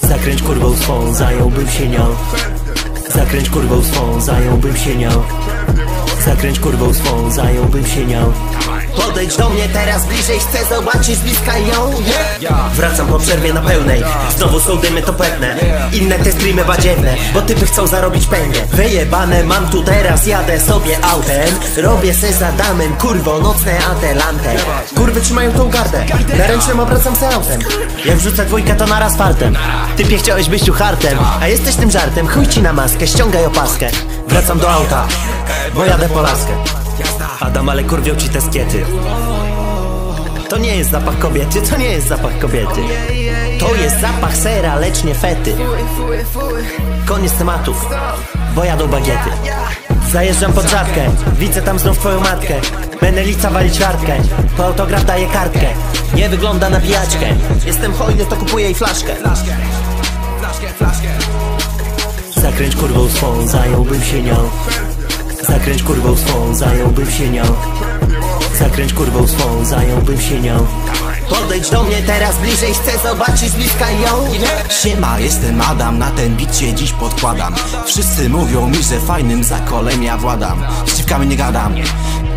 Zakręć kurwą swą, zająłbym się nią. Zakręć kurwą swą, zająłbym się nią. Zakręć kurwą swą, zająłbym się nią Podejdź do mnie teraz bliżej, chcę zobaczyć bliska ją. Yeah. Wracam po przerwie na pełnej. Znowu są dymy to pewne. Inne te streamy badziewne Bo typy chcą zarobić pęgę. Wyjebane mam tu teraz, jadę sobie autem. Robię se za damem, kurwo, nocne adelante Kurwy trzymają tą gardę. Na ręcznym obracam se autem. Jak wrzucę dwójkę to naraz fartem. Typie chciałeś być tu hartem A jesteś tym żartem, chuj ci na maskę, ściągaj opaskę. Wracam do auta, bo jadę po laskę Adam, ale kurwią ci te skiety. To nie jest zapach kobiety, to nie jest zapach kobiety. To jest zapach sera, lecz nie fety. Koniec tematów, bo jadą bagiety. Zajeżdżam pod żabkę, widzę tam znów twoją matkę. Menelica wali ćwiartkę, po autograf daje kartkę. Nie wygląda na pijaczkę. Jestem hojny, to kupuję jej flaszkę. Zakręć kurwą swą, zająłbym się nią Zakręć kurwą swą, zająłbym się nią. Zakręć kurwą swą, zająłbym się nią. Podejdź do mnie teraz bliżej, chcę zobaczyć z bliska ją. Siema, jestem Adam, na ten bit się dziś podkładam. Wszyscy mówią mi, że fajnym zakolem ja władam. Z dziwkami nie gadam,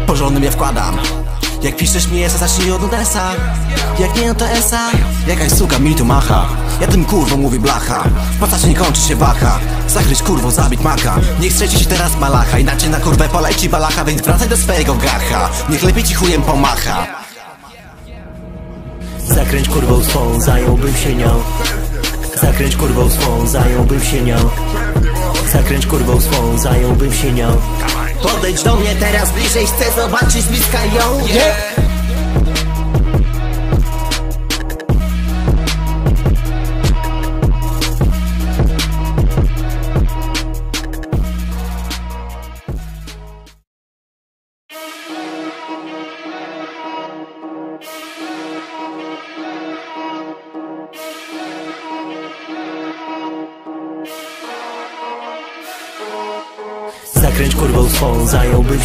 porządnym ja wkładam jak piszesz mi esa, zacznij od Odessa Jak nie, no to esa Jakaś suka mi tu macha. Ja tym kurwą mówię blacha. W pasacie nie kończy się waha Zagryź kurwo, zabić maka. Niech strzeci się teraz malacha. Inaczej na kurwę poleci balacha Więc wracaj do swojego gacha Niech lepiej ci chujem pomacha. Zakręć kurwą swą, zająłbym się nią. Zakręć kurwą swą, zająłbym się nią. Zakręć kurwą swą, zająłbym się nią Podejdź do mnie teraz bliżej, chcę zobaczyć bliska ją yeah.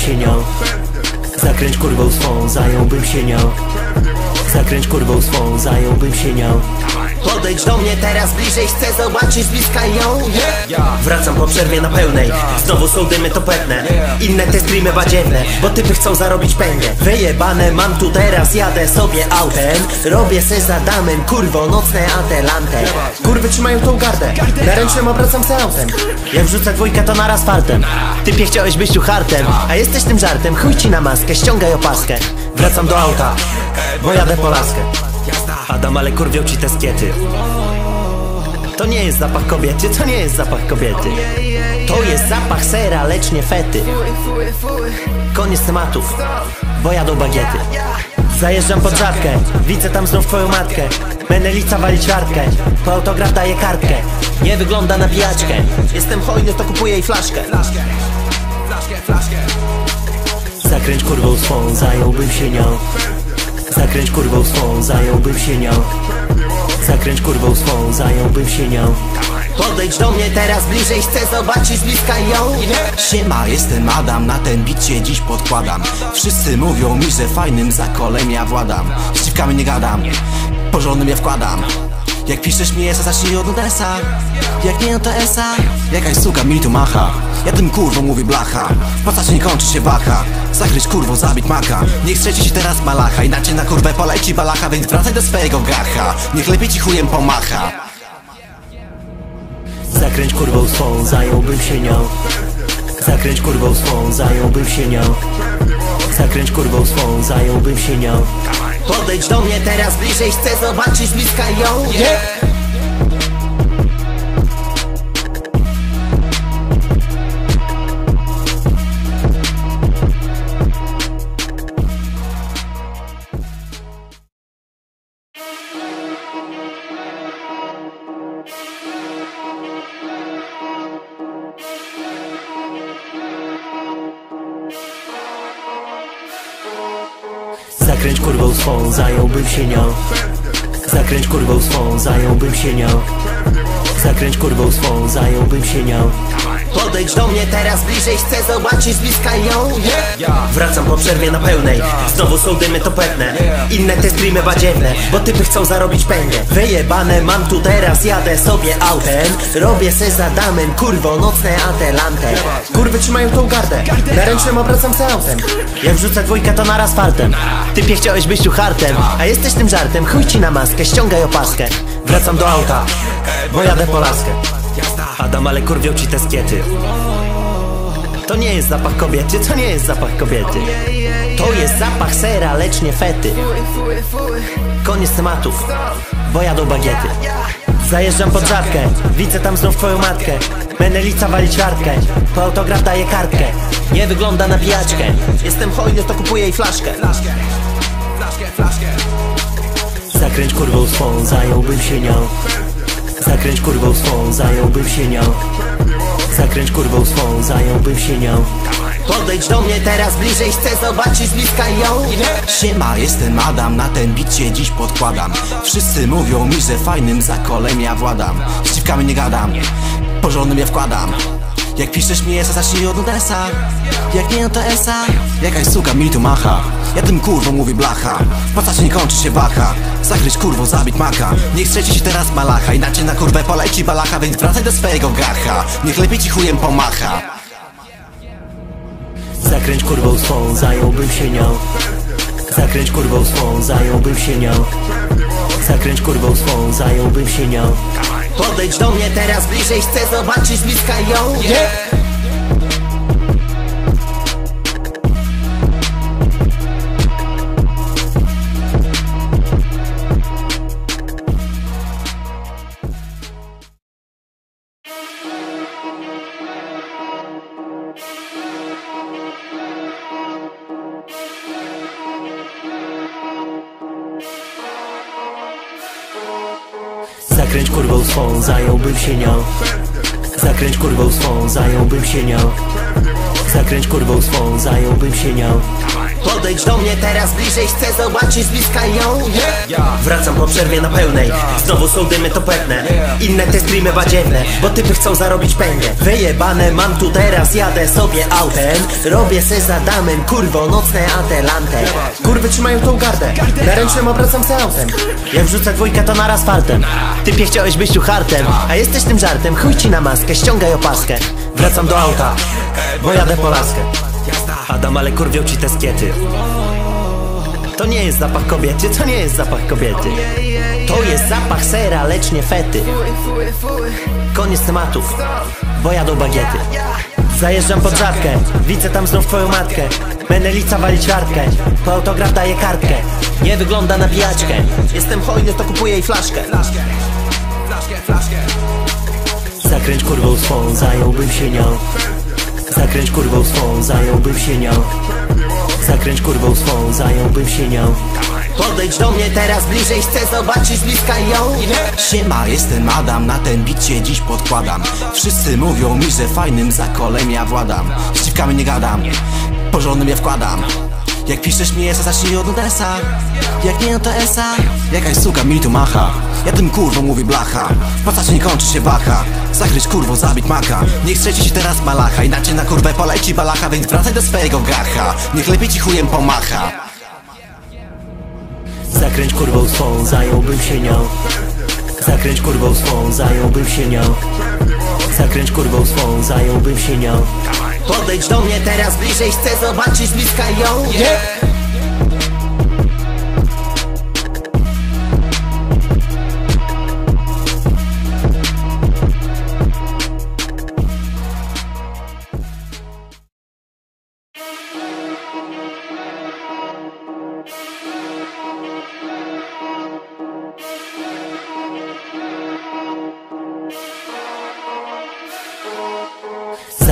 Zająłbym się nią Zakręć kurwą swą, zająłbym się nią. Zakręć kurwą swą, zająłbym się nią. Podejdź do mnie teraz bliżej, chcę zobaczyć bliska ją. Yeah. Wracam po przerwie na pełnej. Znowu są dymy to pewne Inne te streamy badziewne Bo typy chcą zarobić pęgę. Wyjebane mam tu teraz, jadę sobie autem. Robię se za damem, kurwo, nocne adelante Kurwy trzymają tą gardę. Na ręcznym obracam se autem. Jak wrzucę dwójkę to naraz fartem. Typie chciałeś być tu hartem A jesteś tym żartem, chuj ci na maskę, opaskę. Wracam do auta, bo jadę po laskę. Adam, ale kurwią ci te skiety. To nie jest zapach kobiety, to nie jest zapach kobiety. To jest zapach sera, lecz nie fety. Koniec tematów, bo jadą bagiety. Zajeżdżam pod żabkę, widzę tam znów twoją matkę. Menelica wali ćwiartkę, po autograf daje kartkę. Nie wygląda na pijaczkę. Jestem hojny, to kupuję jej flaszkę Zakręć kurwą swą, zająłbym się nią. Zakręć kurwą swą, zająłbym się nią. Zakręć kurwą swą, zająłbym się nią. Podejdź do mnie teraz bliżej, chcę zobaczyć bliska ją. Siema, jestem Adam, na ten bit się dziś podkładam. Wszyscy mówią mi, że fajnym zakolem ja władam. Z dziwkami nie gadam, porządnym ja wkładam. Jak piszesz mi esa, zacznij od Odessa Jak nie, no to esa Jakaś suka mi tu macha Ja tym kurwą mówię blacha. W pasacie nie kończy się waha. Zagryź kurwo, zabić maka Niech strzeci się teraz malacha. Inaczej na kurwę poleci balacha Więc wracaj do swojego gacha Niech lepiej ci chujem pomacha. Zakręć kurwą swą, zająłbym się nią. Zakręć kurwą swą, zająłbym się nią. Zakręć kurwą swą, zająłbym się nią. Podejdź do mnie teraz bliżej, chcę zobaczyć bliska ją. Yeah. Zająłbym się nią Zakręć kurwą swą, zająłbym się nią Zakręć kurwą swą, zająłbym się nią. Podejdź do mnie teraz bliżej, chcę zobaczyć bliska ją. Yeah. Wracam po przerwie na pełnej, znowu są dymy to pewne. Inne te streamy badziewne, bo typy chcą zarobić pęgę. Wyjebane mam tu teraz, jadę sobie autem. Robię se za damem, kurwo, nocne adelante Kurwy trzymają tą gardę, na ręcznym obracam se autem. Jak wrzucę dwójkę to naraz fartem. Typie chciałeś być tu hartem, a jesteś tym żartem. Chuj ci na maskę, ściągaj opaskę Wracam do auta, bo jadę po laskę. Adam, ale kurwią ci te skiety. To nie jest zapach kobiety, to nie jest zapach kobiety. To jest zapach sera, lecz nie fety. Koniec tematów, bo jadą bagiety. Zajeżdżam pod żabkę, widzę tam znów twoją matkę. Menelica wali ćwiartkę, po autograf daje kartkę. Nie wygląda na pijaczkę. Jestem hojny, to kupuję jej flaszkę Zakręć kurwą swą, zająłbym się nią. Zakręć kurwą swą, zająłbym się nią. Zakręć kurwą swą, zająłbym się nią. Podejdź do mnie teraz bliżej, chcę zobaczyć z bliska ją. Siema, jestem Adam, na ten bit się dziś podkładam. Wszyscy mówią mi, że fajnym zakolem ja władam. Z dziwkami nie gadam, porządnym ja wkładam jak piszesz mi esa, zacznij od Odessa Jak nie, no to esa Jakaś suka mi tu macha. Ja tym kurwą mówię blacha. W nie kończy się waha? Zakryć kurwą, zabić maka. Niech strzeci się teraz malacha. Inaczej na kurwę poleci balacha Więc wracaj do swojego gacha Niech lepiej ci chujem pomacha. Zakręć kurwą swą, zająłbym się nią. Zakręć kurwą swą, zająłbym się nią Zakręć kurwą swą, zająłbym się nią Podejdź do mnie teraz bliżej, chcę zobaczyć bliska ją yeah. Zająłbym się nią. Zakręć kurwą swą, zająłbym się nią Zakręć kurwą swą, zająłbym się nią. Podejdź do mnie teraz bliżej, chcę zobaczyć z bliska ją. Yeah. Wracam po przerwie na pełnej, znowu są dymy to pewne. Inne te streamy badziewne, bo typy chcą zarobić pęgę. Wyjebane mam tu teraz, jadę sobie autem. Robię se za damem, kurwo, nocne adelante. Kurwy trzymają tą gardę, na ręcznym obracam se autem. Jak wrzucę dwójkę to naraz fartem. Typie chciałeś być tu hartem, a jesteś tym żartem Chuj ci na maskę, ściągaj opaskę Wracam do auta, bo jadę po laskę. Adam, ale kurwią ci te skiety. To nie jest zapach kobiety, to nie jest zapach kobiety. To jest zapach sera, lecz nie fety. Koniec tematów, bo jadą bagiety. Zajeżdżam pod żabkę, widzę tam znów twoją matkę. Menelica wali ćwiartkę, po autograf daje kartkę. Nie wygląda na pijaczkę. Jestem hojny, to kupuję jej flaszkę Zakręć kurwą swą, zająłbym się nią. Zakręć kurwą swą, zająłbym się nią. Zakręć kurwą swą, zająłbym się nią. Podejdź do mnie teraz bliżej, chcę zobaczyć bliska ją. Siema, jestem Adam, na ten bit się dziś podkładam. Wszyscy mówią mi, że fajnym zakolem ja władam. Z dziwkami nie gadam, porządnym ja wkładam jak piszesz mi esa, zacznij od Odessa Jak nie, no to esa Jakaś suka mi tu macha. Ja tym kurwą mówię blacha. W nie kończy się waha Zakryć kurwą, zabić maka. Niech strzeci się teraz malacha. Inaczej na kurwę poleci balacha Więc wracaj do swojego gacha Niech lepiej ci chujem pomacha. Zakręć kurwą swą, zająłbym się nią Zakręć kurwą swą, zająłbym się nią. Zakręć kurwą swą, zająłbym się nią. Podejdź do mnie teraz bliżej, chcę zobaczyć bliska ją. Yeah.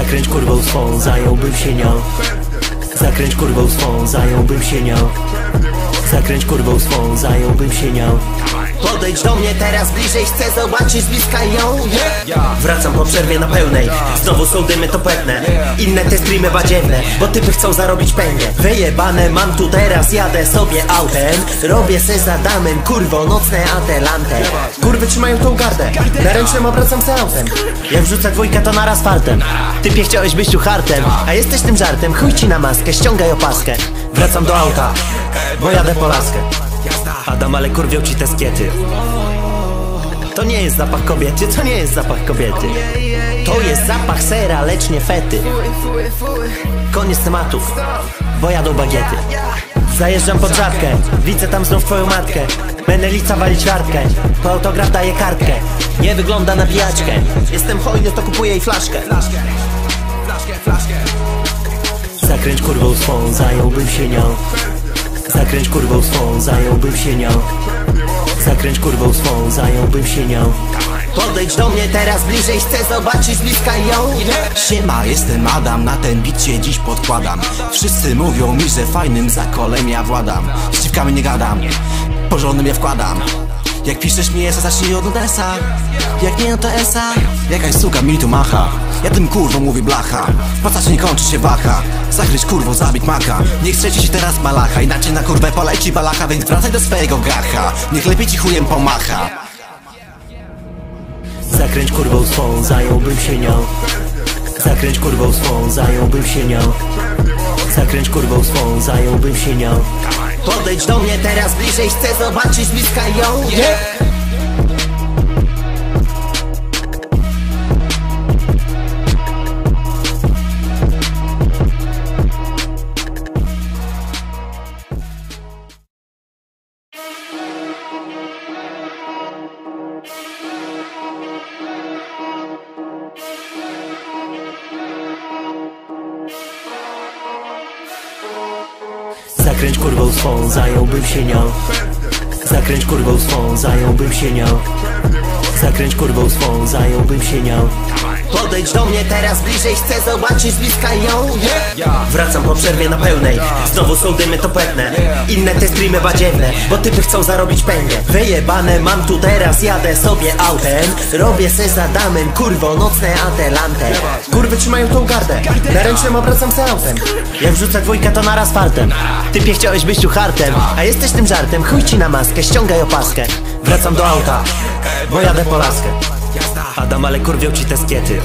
Zakręć kurwą swą, zająłbym się nią Zakręć kurwą swą, zająłbym się nią. Zakręć kurwą swą, zająłbym się nią. Podejdź do mnie teraz bliżej, chcę zobaczyć z bliska ją. Yeah. Wracam po przerwie na pełnej. Znowu są dymy to pewne. Inne te streamy badziewne Bo typy chcą zarobić pęgę. Wyjebane mam tu teraz, jadę sobie autem. Robię se za damem, kurwo, nocne adelante Kurwy trzymają tą gardę. Na ręcznym obracam se autem. Jak wrzucę dwójkę to naraz fartem. Typie chciałeś być tu hartem A jesteś tym żartem, chuj ci na maskę, ściągaj opaskę. Wracam do auta, bo jadę po laskę. Adam, ale kurwią ci te skiety. To nie jest zapach kobiety, to nie jest zapach kobiety. To jest zapach sera, lecz nie fety. Koniec tematów, bo jadą bagiety. Zajeżdżam pod żabkę, widzę tam znów twoją matkę. Menelica wali ćwiartkę, po autograf daje kartkę. Nie wygląda na pijaczkę. Jestem hojny, to kupuję jej flaszkę Zakręć kurwą swą, zająłbym się nią. Zakręć kurwą swą, zająłbym się nią. Zakręć kurwą swą, zająłbym się nią. Podejdź do mnie teraz bliżej, chcę zobaczyć z bliska ją. Siema, jestem Adam, na ten bit się dziś podkładam. Wszyscy mówią mi, że fajnym zakolem ja władam. Z dziwkami nie gadam, porządnym ja wkładam. Jak piszesz mi esa, zacznij od Odessa Jak nie, no to esa Jakaś suka mi tu macha Ja tym kurwą mówi blacha. Pasacie nie kończy się waha Zachryć kurwą, zabić maka. Niech strzeci się teraz malacha. Inaczej na kurwę poleci balacha Więc wracaj do swojego gacha Niech lepiej ci chujem pomacha. Zakręć kurwą swą, zająłbym się nią. Zakręć kurwą swą, zająłbym się nią. Zakręć kurwą swą, zająłbym się nią. Podejdź do mnie teraz bliżej, chcę zobaczyć z bliska ją. Yeah. Się nią. Zakręć kurwą swą, zająłbym się nią. Zakręć kurwą swą, zająłbym się nią Podejdź do mnie teraz bliżej, chcę zobaczyć bliska ją. Yeah. Wracam po przerwie na pełnej. Znowu są dymy to pewne. Inne te streamy badziewne Bo typy chcą zarobić pęgę. Wyjebane mam tu teraz, jadę sobie autem. Robię se za damem, kurwo, nocne adelante. Kurwy trzymają tą gardę. Na ręcznym obracam se autem. Jak wrzucę dwójkę to naraz fartem. Typie chciałeś być tu hartem A jesteś tym żartem, chuj ci na maskę, ściągaj opaskę. Wracam do auta, bo jadę po laskę Adam, ale kurwią ci te skiety.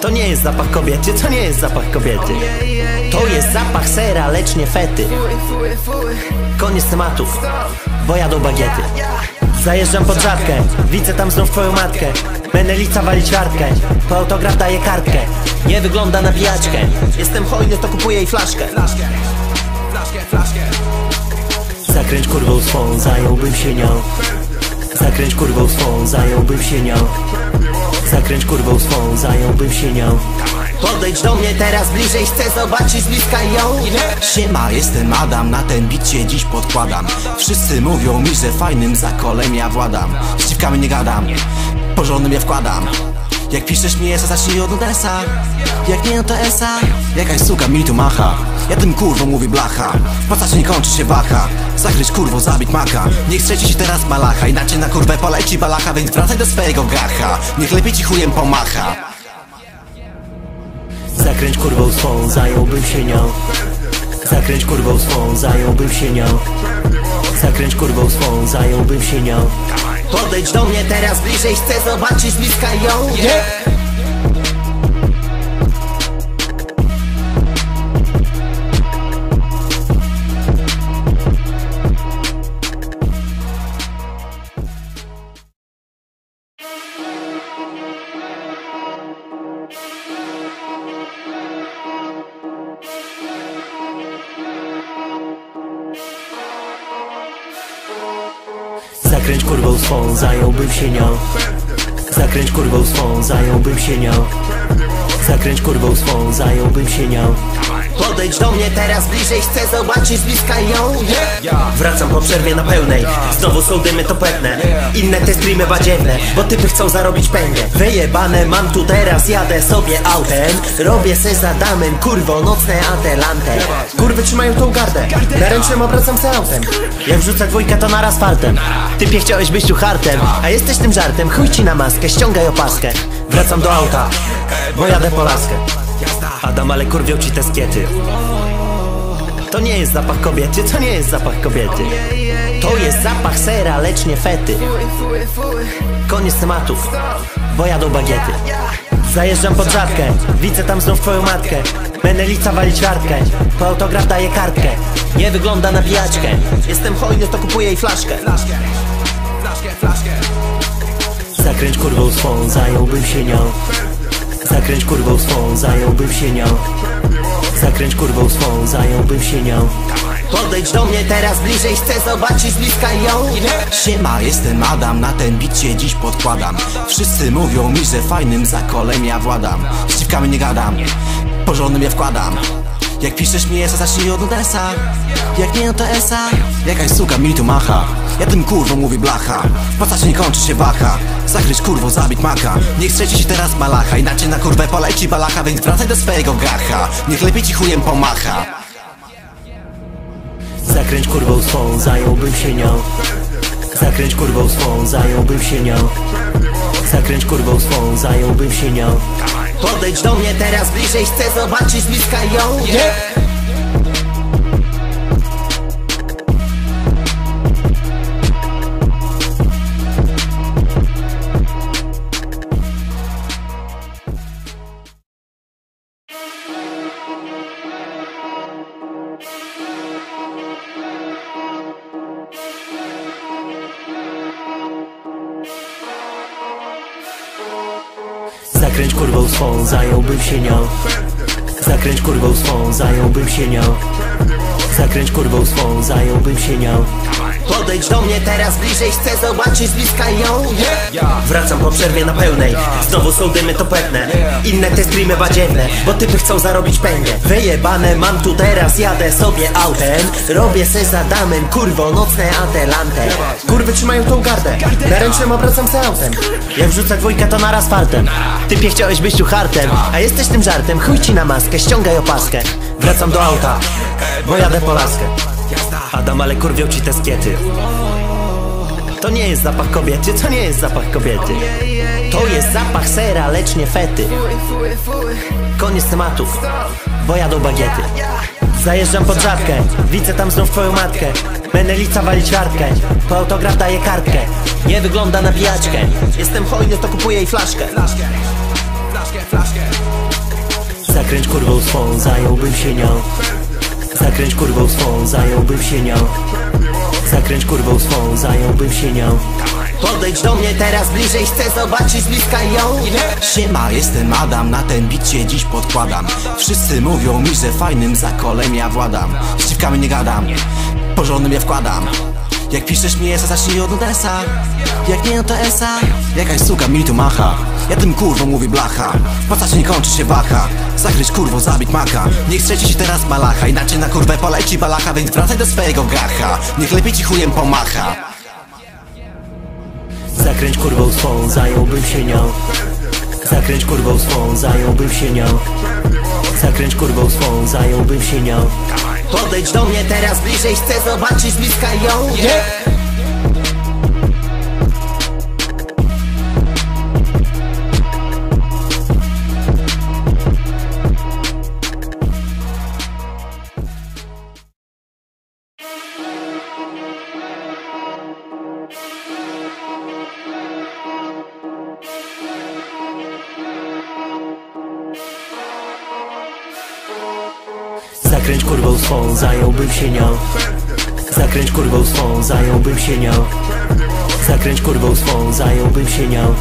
To nie jest zapach kobiety, to nie jest zapach kobiety. To jest zapach sera, lecz nie fety. Koniec tematów, bo jadą bagiety. Zajeżdżam pod żabkę, widzę tam znów twoją matkę. Menelica wali ćwiartkę, po autograf daje kartkę. Nie wygląda na pijaczkę. Jestem hojny, to kupuję jej flaszkę. Zakręć kurwą swą, zająłbym się nią Zakręć kurwą swą, zająłbym się nią. Zakręć kurwą swą, zająłbym się nią. Podejdź do mnie teraz bliżej, chcę zobaczyć z bliska ją. Siema, jestem Adam, na ten bit się dziś podkładam. Wszyscy mówią mi, że fajnym zakolem ja władam. Z dziwkami nie gadam, porządnym ja wkładam jak piszesz mi esa, zacznij od Odessa Jak nie, no to esa Jakaś suka mi tu macha. Ja tym kurwą mówi blacha. W nie kończy się waha Zachryć kurwą, zabić maka. Niech strzeci się teraz malacha Inaczej na kurwę poleci balacha Więc wracaj do swojego gacha Niech lepiej ci chujem pomacha. Zakręć kurwą swą, zająłbym się nią. Zakręć kurwą swą, zająłbym się nią. Zakręć kurwą swą, zająłbym się nią Podejdź do mnie teraz bliżej, chcę zobaczyć bliska ją yeah. Swą, zająłbym się nią. Zakręć kurwą swą, zająłbym się nią Zakręć kurwą swą, zająłbym się nią. Podejdź do mnie teraz bliżej, chcę zobaczyć bliska ją. Wracam po przerwie na pełnej. Znowu są dymy to pewne. Inne te streamy badziewne Bo typy chcą zarobić pęgę. Wyjebane mam tu teraz, jadę sobie autem. Robię se za damem, kurwo, nocne adelante Kurwy trzymają tą gardę. Na ręcznym obracam se autem. Jak wrzucę dwójkę to naraz fartem. Typie chciałeś być tu hartem A jesteś tym żartem, chuj ci na maskę Ściągaj opaskę Wracam do auta Bo jadę po laskę. Adam, ale kurwią ci te skiety. To nie jest zapach kobiety, to nie jest zapach kobiety. To jest zapach sera, lecz nie fety. Koniec tematów, bo jadą bagiety. Zajeżdżam pod żabkę, widzę tam znów twoją matkę. Menelica wali ćwiartkę, po autograf daje kartkę. Nie wygląda na pijaczkę. Jestem hojny, to kupuję jej flaszkę Zakręć kurwą swą, zająłbym się nią. Zakręć kurwą swą, zająłbym się nią. Zakręć kurwą swą, zająłbym się nią. Podejdź do mnie teraz bliżej, chcę zobaczyć bliska ją. Siema, jestem Adam, na ten bit się dziś podkładam. Wszyscy mówią mi, że fajnym zakolem ja władam. Z dziwkami nie gadam, porządnym ja wkładam. Jak piszesz mi esa, zacznij od Odessa Jak nie, no to esa Jakaś suka mi tu macha Ja tym kurwą mówię blacha. W postaci nie kończy się waha Zakryć kurwą, zabić maka. Niech strzeci się teraz malacha. Inaczej na kurwę poleci balacha Więc wracaj do swojego gacha Niech lepiej ci chujem pomacha. Zakręć kurwą swą, zająłbym się nią. Zakręć kurwą swą, zająłbym się nią. Zakręć kurwą swą, zająłbym się nią. Podejdź do mnie teraz bliżej, chcę zobaczyć z bliska ją. Zakręć się nią. Zakręć kurwą swą, zająłbym się nią Zakręć kurwą swą, zająłbym się nią. Podejdź do mnie teraz bliżej, chcę zobaczyć bliska ją. Wracam po przerwie na pełnej. Znowu są dymy to pewne. Inne te streamy badziewne Bo typy chcą zarobić pęgę. Wyjebane mam tu teraz, jadę sobie autem. Robię se za damem, kurwo, nocne adelante Kurwy trzymają tą gardę. Na ręcznym obracam se autem. Jak wrzucę dwójkę to naraz fartem. Typie chciałeś być tu hartem. A jesteś tym żartem, chuj ci na maskę Ściągaj opaskę Wracam do auta Bo jadę po laskę. Adam, ale kurwią ci te skiety. To nie jest zapach kobiety, to nie jest zapach kobiety. To jest zapach sera, lecz nie fety. Koniec tematów, bo jadą bagiety. Zajeżdżam pod żabkę, widzę tam znów twoją matkę. Menelica wali ćwiartkę, po autograf daje kartkę. Nie wygląda na pijaczkę. Jestem hojny, to kupuję jej flaszkę Zakręć kurwą swą, zająłbym się nią. Zakręć kurwą swą, zająłbym się nią. Zakręć kurwą swą, zająłbym się nią. Podejdź do mnie teraz bliżej, chcę zobaczyć bliska ją. Siema, jestem Adam, na ten bit się dziś podkładam. Wszyscy mówią mi, że fajnym zakolem ja władam. Z dziwkami nie gadam, porządnym ja wkładam. Jak piszesz mi esa, zacznij od Odessa Jak nie, no to esa Jakaś suka mi tu macha Ja tym kurwą mówię blacha. W postaci nie kończy się waha Zakryć kurwą, zabić maka. Niech strzeci się teraz malacha. Inaczej na kurwę poleci balacha Więc wracaj do swojego gacha Niech lepiej ci chujem pomacha. Zakręć kurwą swą, zająłbym się nią. Zakręć kurwą swą, zająłbym się nią. Zakręć kurwą swą, zająłbym się nią. Podejdź do mnie teraz bliżej, chcę zobaczyć bliska ją. Zakręć swą, zająłbym się nią. Zakręć kurwą swą, zająłbym się nią Zakręć kurwą swą, zająłbym się nią.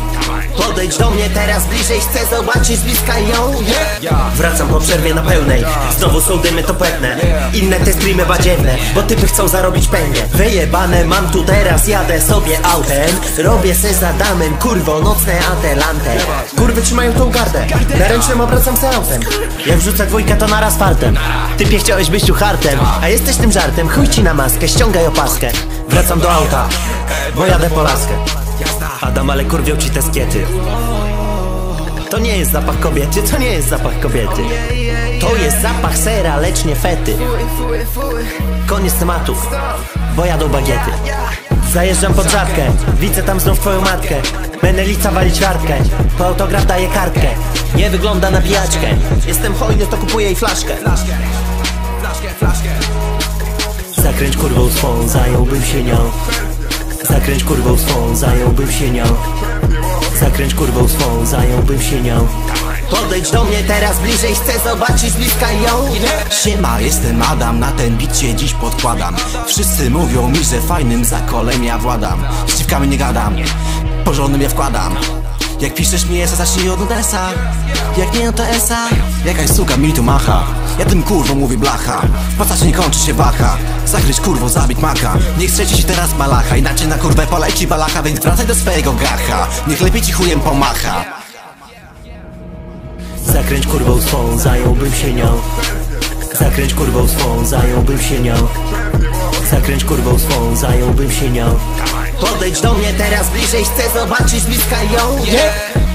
Podejdź do mnie teraz bliżej, chcę zobaczyć bliska ją. Yeah. Wracam po przerwie na pełnej. Znowu są dymy to pewne. Inne te streamy badziewne Bo typy chcą zarobić pęgę. Wyjebane mam tu teraz, jadę sobie autem. Robię se za damem, kurwo, nocne adelante Kurwy trzymają tą gardę. Na ręcznym obracam se autem. Jak wrzucę dwójkę to naraz fartem. Typie chciałeś być tu hartem. A jesteś tym żartem, chuj ci na maskę, ściągaj opaskę Wracam do auta, bo jadę po laskę. Adam, ale kurwią ci te skiety. To nie jest zapach kobiety, to nie jest zapach kobiety. To jest zapach sera, lecz nie fety. Koniec tematów, bo jadą bagiety. Zajeżdżam pod żabkę, widzę tam znów twoją matkę. Menelica wali ćwiartkę, po autograf daje kartkę. Nie wygląda na pijaczkę. Jestem hojny, to kupuję jej flaszkę Zakręć kurwą swą, zająłbym się nią. Zakręć kurwą swą, zająłbym się nią. Zakręć kurwą swą, zająłbym się nią. Podejdź do mnie teraz bliżej, chcę zobaczyć bliska ją. Siema, jestem Adam, na ten bit się dziś podkładam. Wszyscy mówią mi, że fajnym zakolem ja władam. Z dziwkami nie gadam, porządnym ja wkładam jak piszesz mi esa, zacznij od Odessa Jak nie, no to esa Jakaś suka mi tu macha. Ja tym kurwą mówię blacha. W pasacie nie kończy się waha Zakryć kurwo, zabić maka. Niech strzeci się teraz malacha Inaczej na kurwę poleci balacha Więc wracaj do swojego gacha Niech lepiej ci chujem pomacha. Zakręć kurwą swą, zająłbym się nią Zakręć kurwą swą, zająłbym się nią. Zakręć kurwą swą, zająłbym się nią. Podejdź do mnie teraz bliżej, chcę zobaczyć z bliska ją. Yeah.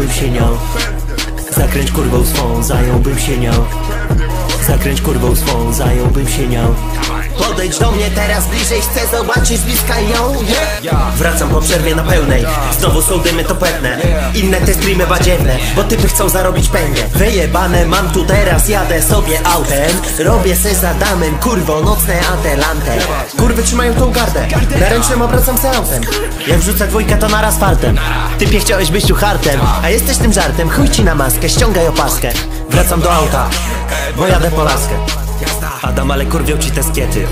Zająłbym się nią. Zakręć kurwą swą, zająłbym się nią Zakręć kurwą swą, zająłbym się nią. Podejdź do mnie teraz bliżej, chcę zobaczyć bliska ją. Yeah. Wracam po przerwie na pełnej. Znowu są dymy to pewne Inne te streamy badziewne Bo typy chcą zarobić pęgę. Wyjebane mam tu teraz, jadę sobie autem. Robię se za damem, kurwo, nocne adelante Kurwy trzymają tą gardę. Na ręcznym obracam se autem. Jak wrzucę dwójkę to naraz fartem. Typie chciałeś być tu hartem. A jesteś tym żartem, chuj ci na maskę, ściągaj opaskę Wracam do auta, bo jadę po laskę. Adam, ale kurwią ci te skiety.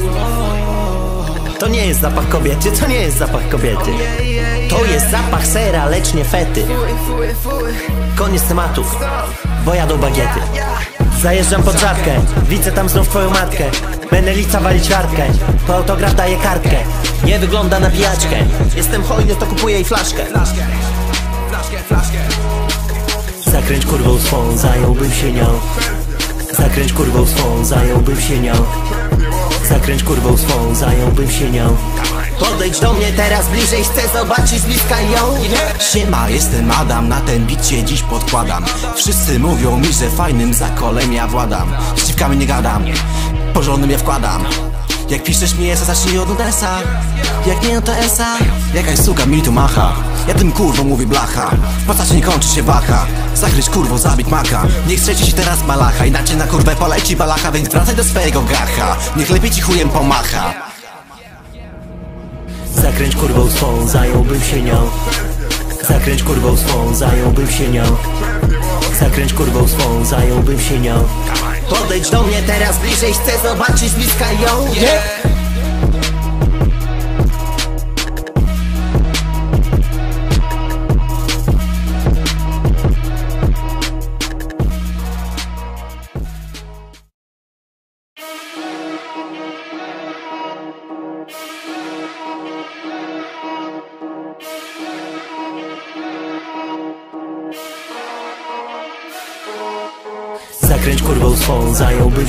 To nie jest zapach kobiety, to nie jest zapach kobiety. To jest zapach sera, lecz nie fety. Koniec tematów, bo jadą bagiety. Zajeżdżam pod żabkę, widzę tam znów twoją matkę. Menelica wali ćwiartkę, po autograf daje kartkę. Nie wygląda na pijaczkę. Jestem hojny, to kupuję jej flaszkę Zakręć kurwą swą, zająłbym się nią. Zakręć kurwą swą, zająłbym się nią. Zakręć kurwą swą, zająłbym się nią. Podejdź do mnie teraz bliżej, chcę zobaczyć bliska ją. Siema, jestem Adam, na ten bit się dziś podkładam. Wszyscy mówią mi, że fajnym zakolem ja władam. Z dziwkami nie gadam, porządnym ja wkładam. Jak piszesz mi esa, zacznij od Odessa Jak nie, no to esa Jakaś suka mi tu macha Ja tym kurwą mówię blacha. W pasacie nie kończy się waha Zakryć kurwo, zabić maka. Niech strzeci się teraz malacha. Inaczej na kurwę poleci balacha Więc wracaj do swojego gacha Niech lepiej ci chujem pomacha. Zakręć kurwą swą, zająłbym się nią. Zakręć kurwą swą, zająłbym się nią. Zakręć kurwą swą, zająłbym się nią. Podejdź do mnie teraz bliżej, chcę zobaczyć bliska ją. Yeah.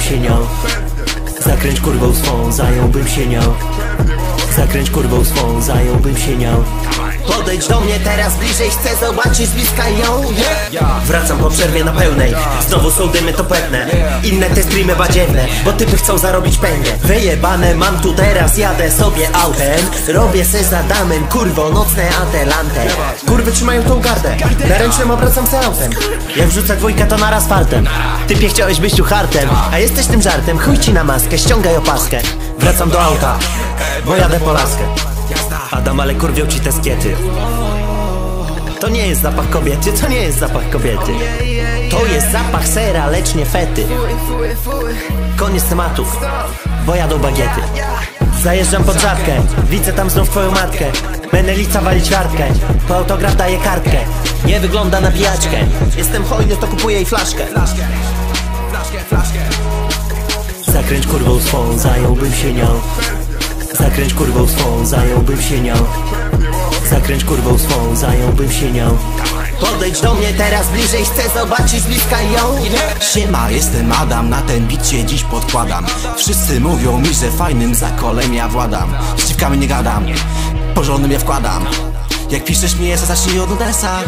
Się nią. Zakręć kurwą swą, zająłbym się nią Zakręć kurwą swą, zająłbym się nią. Podejdź do mnie teraz bliżej, chcę zobaczyć z bliska ją. Yeah. Wracam po przerwie na pełnej, znowu są dymy to pewne. Inne te streamy badziewne, bo typy chcą zarobić pęgę. Wyjebane mam tu teraz, jadę sobie autem. Robię se za damem, kurwo, nocne adelante Kurwy trzymają tą gardę, na ręcznym obracam se autem. Jak wrzucę dwójkę to naraz fartem. Typie chciałeś być tu hartem, a jesteś tym żartem. Chuj ci na maskę, ściągaj opaskę Wracam do auta, bo jadę po laskę. Adam, ale kurwią ci te skiety. To nie jest zapach kobiety, to nie jest zapach kobiety. To jest zapach sera, lecz nie fety. Koniec tematów, bo jadą bagiety. Zajeżdżam pod żabkę, widzę tam znów twoją matkę. Menelica wali ćwiartkę, po autograf daje kartkę. Nie wygląda na pijaczkę. Jestem hojny, to kupuję jej flaszkę Zakręć kurwą swą, zająłbym się nią. Zakręć kurwą swą, zająłbym się nią. Zakręć kurwą swą, zająłbym się nią. Podejdź do mnie teraz bliżej, chcę zobaczyć bliska ją. Siema, jestem Adam, na ten bit się dziś podkładam. Wszyscy mówią mi, że fajnym zakolem ja władam. Z dziwkami nie gadam, porządnym ja wkładam. Jak piszesz mi esa, zacznij od Odessa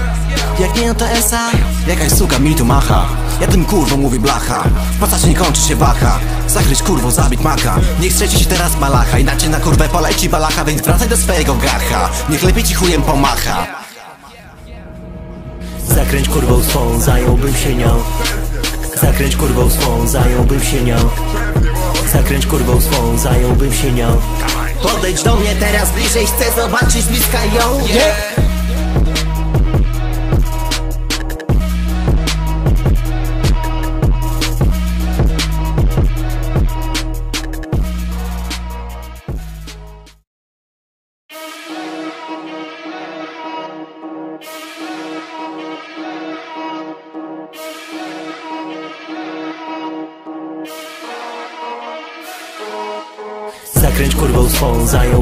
Jak nie, no to esa Jakaś suka mi tu macha Ja tym kurwą mówię blacha. W pasacie nie kończy się waha Zakryć kurwo, zabić maka. Niech strzeci się teraz malacha. Inaczej na kurwę poleci balacha Więc wracaj do swojego gacha Niech lepiej ci chujem pomacha. Zakręć kurwą swą, zająłbym się nią. Zakręć kurwą swą, zająłbym się nią. Zakręć kurwą swą, zająłbym się nią. Podejdź do mnie teraz bliżej, chcę zobaczyć bliska ją. Yeah.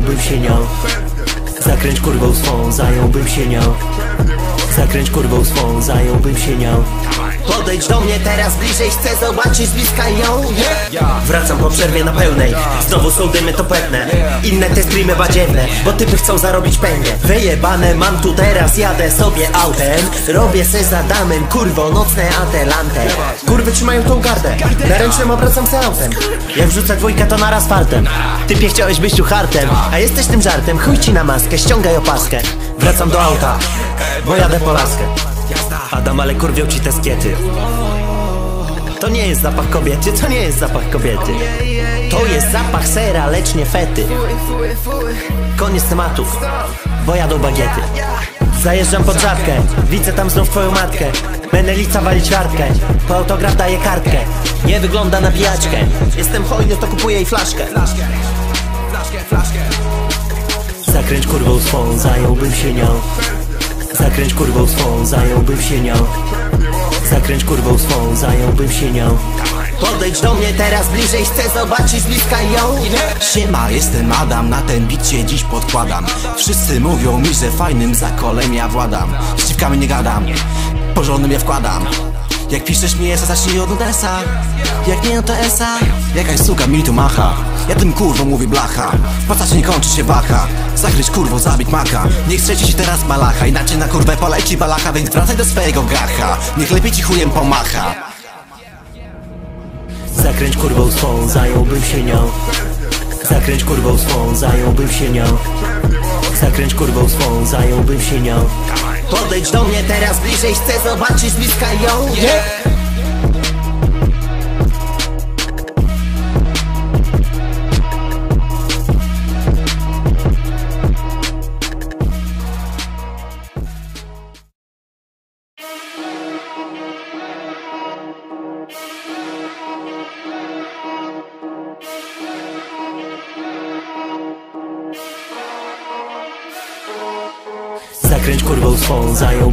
Zająłbym się nią Zakręć kurwą swą, zająłbym się nią Zakręć kurwą swą, zająłbym się nią. Podejdź do mnie teraz bliżej, chcę zobaczyć bliska ją. Yeah. Wracam po przerwie na pełnej, znowu są dymy to pewne. Inne te streamy badziewne, bo typy chcą zarobić pęgę. Wyjebane mam tu teraz, jadę sobie autem. Robię se za damem, kurwo, nocne adelante Kurwy trzymają tą gardę, na ręcznym obracam se autem. Jak wrzucę dwójkę to naraz fartem. Typie chciałeś być tu hartem, a jesteś tym żartem. Chuj ci na maskę, ściągaj opaskę Wracam do auta, bo jadę po laskę. Adam, ale kurwią ci te skiety. To nie jest zapach kobiety, to nie jest zapach kobiety. To jest zapach sera, lecz nie fety. Koniec tematów, bo jadą bagiety. Zajeżdżam pod żabkę, widzę tam znów twoją matkę. Menelica wali ćwiartkę, po autograf daje kartkę. Nie wygląda na pijaczkę. Jestem hojny, to kupuję jej flaszkę Zakręć kurwą swą, zająłbym się nią. Zakręć kurwą swą, zająłbym się nią. Zakręć kurwą swą, zająłbym się nią. Podejdź do mnie teraz bliżej, chcę zobaczyć z bliska ją. Siema, jestem Adam, na ten bit się dziś podkładam. Wszyscy mówią mi, że fajnym zakolem ja władam. Z dziwkami nie gadam, porządnym ja wkładam jak piszesz mi esa, zacznij od Odessa Jak nie, no to esa Jakaś suka mi tu macha. Ja tym kurwo mówię blacha. W nie kończy się waha? Zakryć kurwo, zabić maka Niech strzeci się teraz malacha. Inaczej na kurwę poleci balacha Więc wracaj do swojego gacha Niech lepiej ci chujem pomacha. Zakręć kurwą swą, zająłbym się nią Zakręć kurwą swą, zająłbym się nią. Zakręć kurwą swą, zająłbym się nią. Podejdź do mnie teraz bliżej, chcę zobaczyć z bliska ją. Yeah.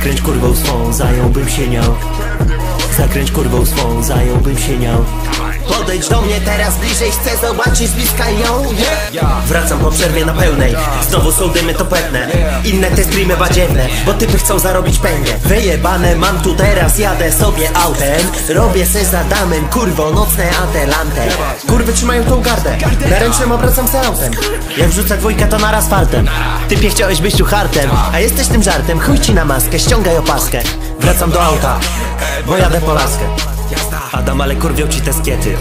Zakręć kurwą swą, zająłbym się nią. Zakręć kurwą swą, zająłbym się nią. Podejdź do mnie teraz bliżej, chcę zobaczyć z bliska ją. Wracam po przerwie na pełnej. Znowu są dymy to pewne Inne te streamy badziewne Bo typy chcą zarobić pęgę. Wyjebane mam tu teraz, jadę sobie autem. Robię se za damem, kurwo, nocne adelante Kurwy trzymają tą gardę. Na ręcznym obracam se autem. Jak wrzucę dwójkę to naraz fartem. Typie chciałeś być tu hartem A jesteś tym żartem, chuj ci na maskę Ściągaj opaskę. Wracam do auta Bo jadę po laskę. Adam, ale kurwią ci te skiety.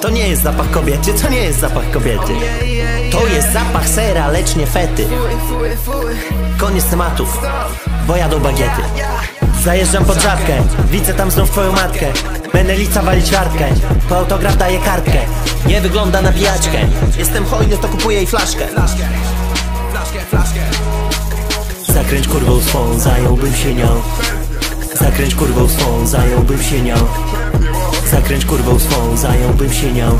To nie jest zapach kobiety, to nie jest zapach kobiety. To jest zapach sera, lecz nie fety. Koniec tematów, bo jadą bagiety. Zajeżdżam pod żabkę, widzę tam znów twoją matkę. Menelica wali ćwiartkę, po autograf daje kartkę. Nie wygląda na pijaczkę. Jestem hojny, to kupuję jej flaszkę Zakręć kurwą swą, zająłbym się nią. Zakręć kurwą swą, zająłbym się nią. Zakręć kurwą swą, zająłbym się nią.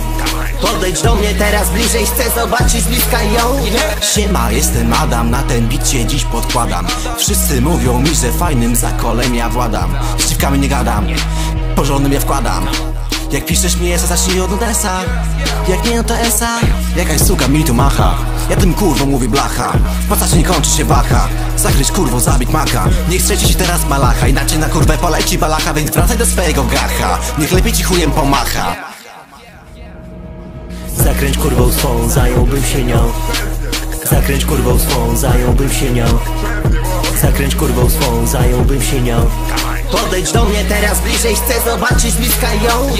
Podejdź do mnie teraz bliżej, chcę zobaczyć z bliska ją. Siema, jestem Adam, na ten bit się dziś podkładam. Wszyscy mówią mi, że fajnym zakolem ja władam. Z dziwkami nie gadam, porządnym ja wkładam. Jak piszesz mi esa, zacznij od Odessa Jak nie, no to esa Jakaś suka mi tu macha Ja tym kurwą mówię blacha. W pasacie nie kończy się waha Zakryć kurwą, zabić maka. Niech strzeci ci teraz malacha. Inaczej na kurwę poleci balacha Więc wracaj do swojego gacha Niech lepiej ci chujem pomacha. Zakręć kurwą swą, zająłbym się nią. Zakręć kurwą swą, zająłbym się nią. Zakręć kurwą swą, zająłbym się nią. Podejdź do mnie teraz bliżej, chcę zobaczyć z bliska ją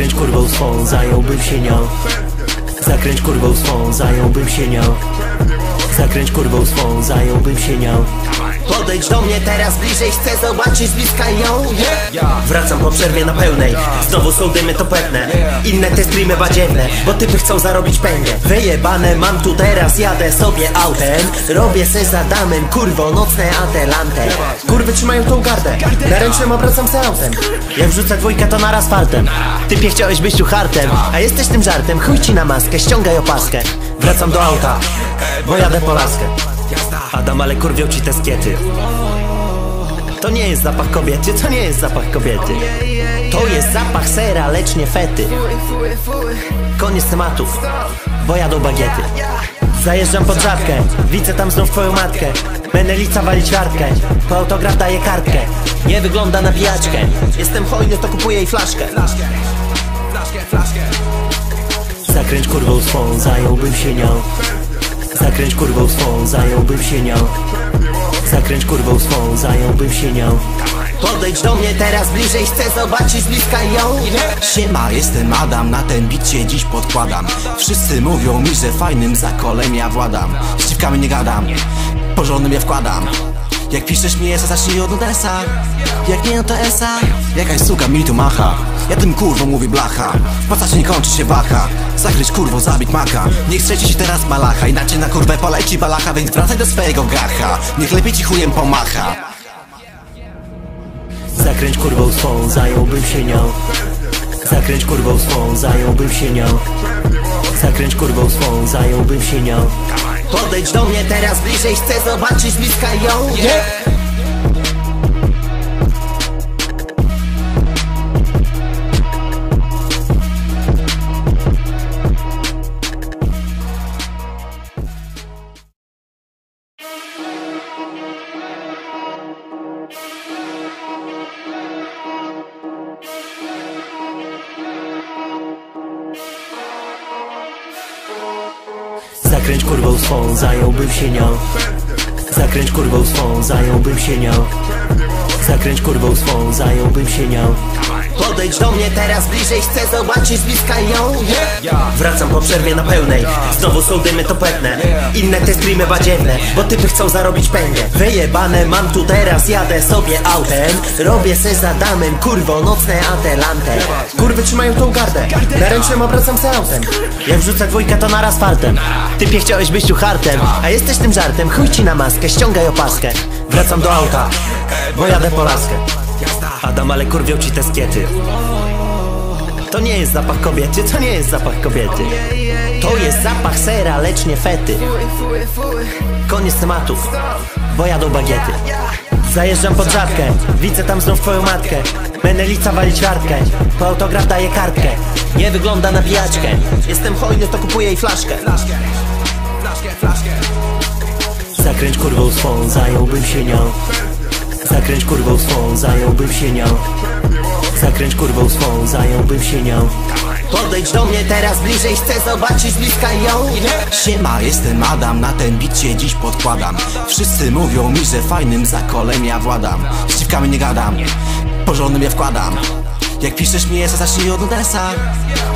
Zakręć kurwą swą, zająłbym się nią. Zakręć kurwą swą, zająłbym się nią. Zakręć kurwą swą, zająłbym się nią Podejdź do mnie teraz bliżej, chcę zobaczyć bliska ją. Wracam po przerwie na pełnej. Znowu są dymy to pewne. Inne te streamy badziewne Bo typy chcą zarobić pęgę. Wyjebane mam tu teraz, jadę sobie autem. Robię se za damem, kurwo, nocne adelante Kurwy trzymają tą gardę. Na ręcznym obracam se autem. Jak wrzucę dwójkę to naraz fartem. Typie chciałeś być tu hartem A jesteś tym żartem, chuj ci na maskę Ściągaj opaskę. Wracam do auta Bo jadę po laskę Adam, ale kurwią ci te skiety. To nie jest zapach kobiety, to nie jest zapach kobiety. To jest zapach sera, lecz nie fety. Koniec tematów, bo jadą bagiety. Zajeżdżam pod żabkę, widzę tam znów twoją matkę. Menelica wali ćwiartkę, po autograf daje kartkę. Nie wygląda na pijaczkę. Jestem hojny, to kupuję jej flaszkę. Zakręć kurwą swą, zająłbym się nią Zakręć kurwą swą, zająłbym się nią. Zakręć kurwą swą, zająłbym się nią. Podejdź do mnie teraz bliżej, chcę zobaczyć z bliska ją. Siema, jestem Adam, na ten bit się dziś podkładam. Wszyscy mówią mi, że fajnym zakolem ja władam. Z dziwkami nie gadam, porządnym ja wkładam Jak piszesz mi esa, zacznij od Odessa Jak nie, no to esa Jakaś suka mi tu macha. Ja tym kurwą mówię blacha. W pasacie nie kończy się waha. Zakryć kurwą, zabić maka. Niech strzeci ci teraz malacha. Inaczej na kurwę poleci balacha Więc wracaj do swojego gacha Niech lepiej ci chujem pomacha. Zakręć kurwą swą, zająłbym się nią. Zakręć kurwą swą, zająłbym się nią. Zakręć kurwą swą, zająłbym się nią Podejdź do mnie teraz bliżej, chcę zobaczyć bliska ją. Zakręć swą, zająłbym się nią. Zakręć kurwą swą, zająłbym się nią Zakręć kurwą swą, zająłbym się nią. Podejdź do mnie teraz bliżej, chcę zobaczyć bliska ją. Wracam po przerwie na pełnej. Znowu są dymy to pewne. Inne te streamy badziewne Bo typy chcą zarobić pęgę. Wyjebane mam tu teraz, jadę sobie autem. Robię se za damem, kurwo, nocne adelante Kurwy trzymają tą gardę. Na ręcznym obracam se autem. Jak wrzucę dwójkę to naraz fartem. Typie chciałeś być tu hartem A jesteś tym żartem, chuj ci na maskę, ściągaj opaskę Wracam do auta, bo jadę po laskę. Adam, ale kurwią ci te skiety. To nie jest zapach kobiety, to nie jest zapach kobiety. To jest zapach sera, lecz nie fety. Koniec tematów, bo jadą bagiety. Zajeżdżam pod żabkę, widzę tam znów twoją matkę. Menelica wali ćwiartkę, po autograf daje kartkę. Nie wygląda na pijaczkę. Jestem hojny, to kupuję jej flaszkę Zakręć kurwą swą, zająłbym się nią. Zakręć kurwą swą, zająłbym się nią. Zakręć kurwą swą, zająłbym się nią. Podejdź do mnie teraz bliżej, chcę zobaczyć bliska ją. Siema, jestem Adam, na ten bit się dziś podkładam. Wszyscy mówią mi, że fajnym zakolem ja władam. Z dziwkami nie gadam, porządnym ja wkładam. Jak piszesz mi esa, zacznij od Odessa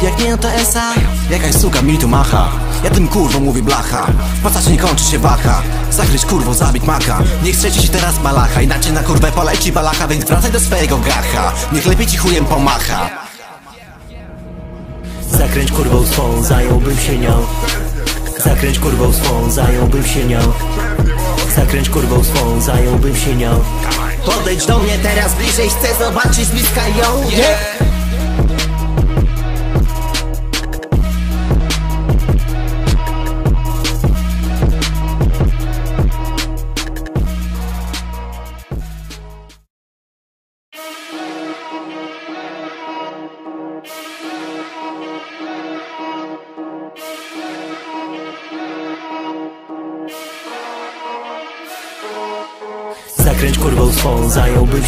Jak nie, to esa Jakaś suka mi tu macha Ja tym kurwą mówię blacha. W pasacie nie kończy się waha Zakryć kurwą, zabić maka. Niech strzeci się teraz malacha. Inaczej na kurwę poleci balacha Więc wracaj do swojego gacha Niech lepiej ci chujem pomacha. Zakręć kurwą swą, zająłbym się nią. Zakręć kurwą swą, zająłbym się nią. Zakręć kurwą swą, zająłbym się nią. Podejdź do mnie teraz bliżej, chcę zobaczyć z bliska ją. Zakręć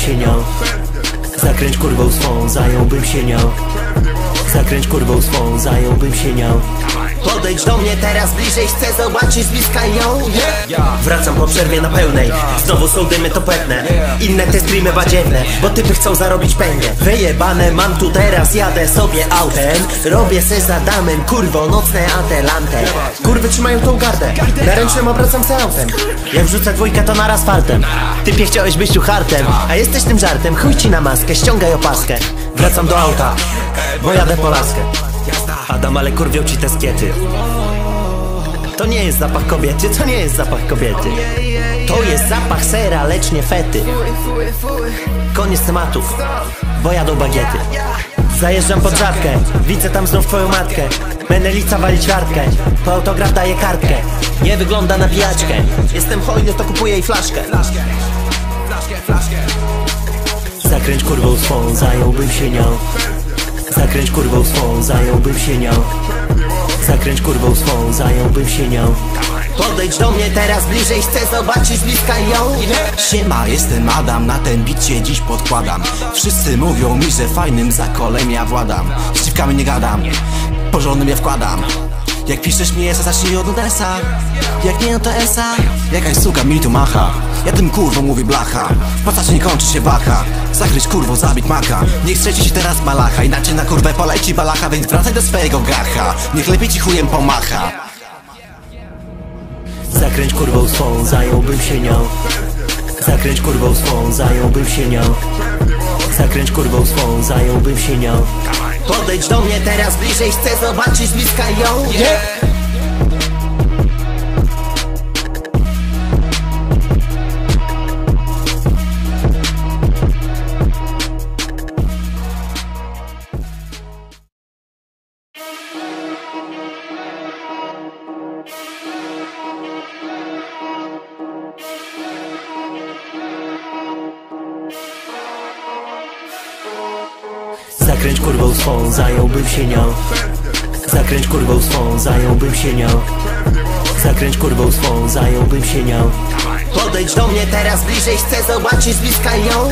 się nią. Zakręć kurwą swą, zająłbym się nią Zakręć kurwą swą, zająłbym się nią. Podejdź do mnie teraz bliżej, chcę zobaczyć bliska ją. Wracam po przerwie na pełnej. Znowu są dymy to pewne. Inne te streamy badziewne Bo typy chcą zarobić pęgę. Wyjebane mam tu teraz, jadę sobie autem. Robię se za damem, kurwo, nocne adelante Kurwy trzymają tą gardę. Na ręcznym obracam se autem. Jak wrzucę dwójkę to naraz fartem. Typie chciałeś być tu hartem. A jesteś tym żartem, chuj ci na maskę, ściągaj opaskę Wracam do auta, bo jadę po laskę. Adam, ale kurwią ci te skiety. To nie jest zapach kobiety, to nie jest zapach kobiety. To jest zapach sera, lecz nie fety. Koniec tematów, bo jadą bagiety. Zajeżdżam pod żabkę, widzę tam znów twoją matkę. Menelica wali ćwiartkę, po autograf daje kartkę. Nie wygląda na pijaczkę. Jestem hojny, to kupuję jej flaszkę Zakręć kurwą swą, zająłbym się nią. Zakręć kurwą swą, zająłbym się nią. Zakręć kurwą swą, zająłbym się nią. Podejdź do mnie teraz bliżej, chcę zobaczyć bliska ją. Siema, jestem Adam, na ten bit się dziś podkładam. Wszyscy mówią mi, że fajnym zakolem ja władam. Z dziwkami nie gadam, porządnym ja wkładam. Jak piszesz mi esa, zacznij od Odessa Jak nie, no to esa Jakaś suka mi tu macha Ja tym kurwą mówię blacha. W pasacie nie kończy się waha Zakryć kurwą, zabić maka. Niech strzeci się teraz malacha. Inaczej na kurwę poleci balacha Więc wracaj do swojego gacha Niech lepiej ci chujem pomacha. Zakręć kurwą swą, zająłbym się nią. Zakręć kurwą swą, zająłbym się nią. Zakręć kurwą swą, zająłbym się nią. Podejdź do mnie teraz bliżej, chcę zobaczyć z bliska ją. Zakręć zająłbym się nią. Zakręć kurwą swą, zająłbym się nią Zakręć kurwą swą, zająłbym się nią. Podejdź do mnie teraz bliżej, chcę zobaczyć bliska ją.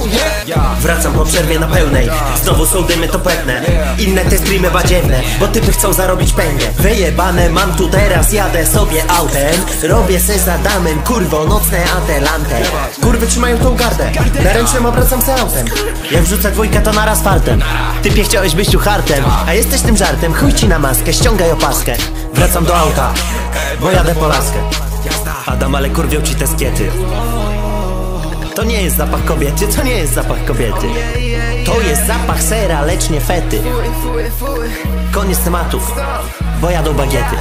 Wracam po przerwie na pełnej. Znowu są dymy to pewne. Inne te streamy badziewne Bo typy chcą zarobić pęgę. Wyjebane mam tu teraz, jadę sobie autem. Robię se za damem, kurwo, nocne adelante Kurwy trzymają tą gardę. Na ręcznym obracam se autem. Jak wrzucę dwójkę to naraz fartem. Typie chciałeś być tu hartem. A jesteś tym żartem, chuj ci na maskę Ściągaj opaskę Wracam do auta Bo jadę po laskę. Adam, ale kurwią ci te skiety. To nie jest zapach kobiety, to nie jest zapach kobiety. To jest zapach sera, lecz nie fety. Koniec tematów, bo jadą bagiety.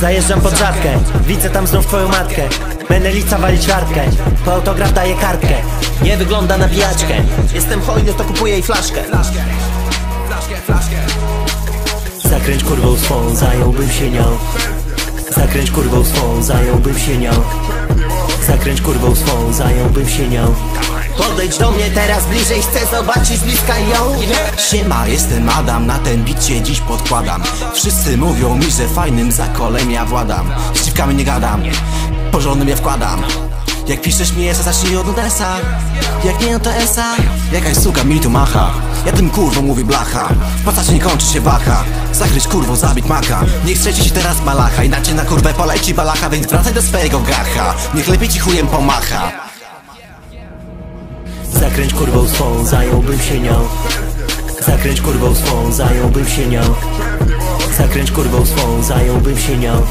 Zajeżdżam pod żabkę, widzę tam znów twoją matkę. Menelica wali ćwiartkę, po autograf daje kartkę. Nie wygląda na pijaczkę. Jestem hojny, to kupuję jej flaszkę Zakręć kurwą swą, zająłbym się nią. Zakręć kurwą swą, zająłbym się nią. Zakręć kurwą swą, zająłbym się nią. Podejdź do mnie teraz bliżej, chcę zobaczyć bliska ją. Siema, jestem Adam, na ten bit się dziś podkładam. Wszyscy mówią mi, że fajnym zakolem ja władam. Z dziwkami nie gadam, porządnym ja wkładam Jak piszesz mi esa, zacznij od Odessa Jak nie, no to esa Jakaś suka mi tu macha. Ja tym kurwą mówi blacha. W pasacie nie kończy się waha. Zakryć kurwą, zabić maka. Niech strzeci się teraz malacha Inaczej na kurwę poleci balacha Więc wracaj do swojego gacha Niech lepiej ci chujem pomacha. Zakręć kurwą swą, zająłbym się nią Zakręć kurwą swą, zająłbym się nią. Zakręć kurwą swą, zająłbym się nią.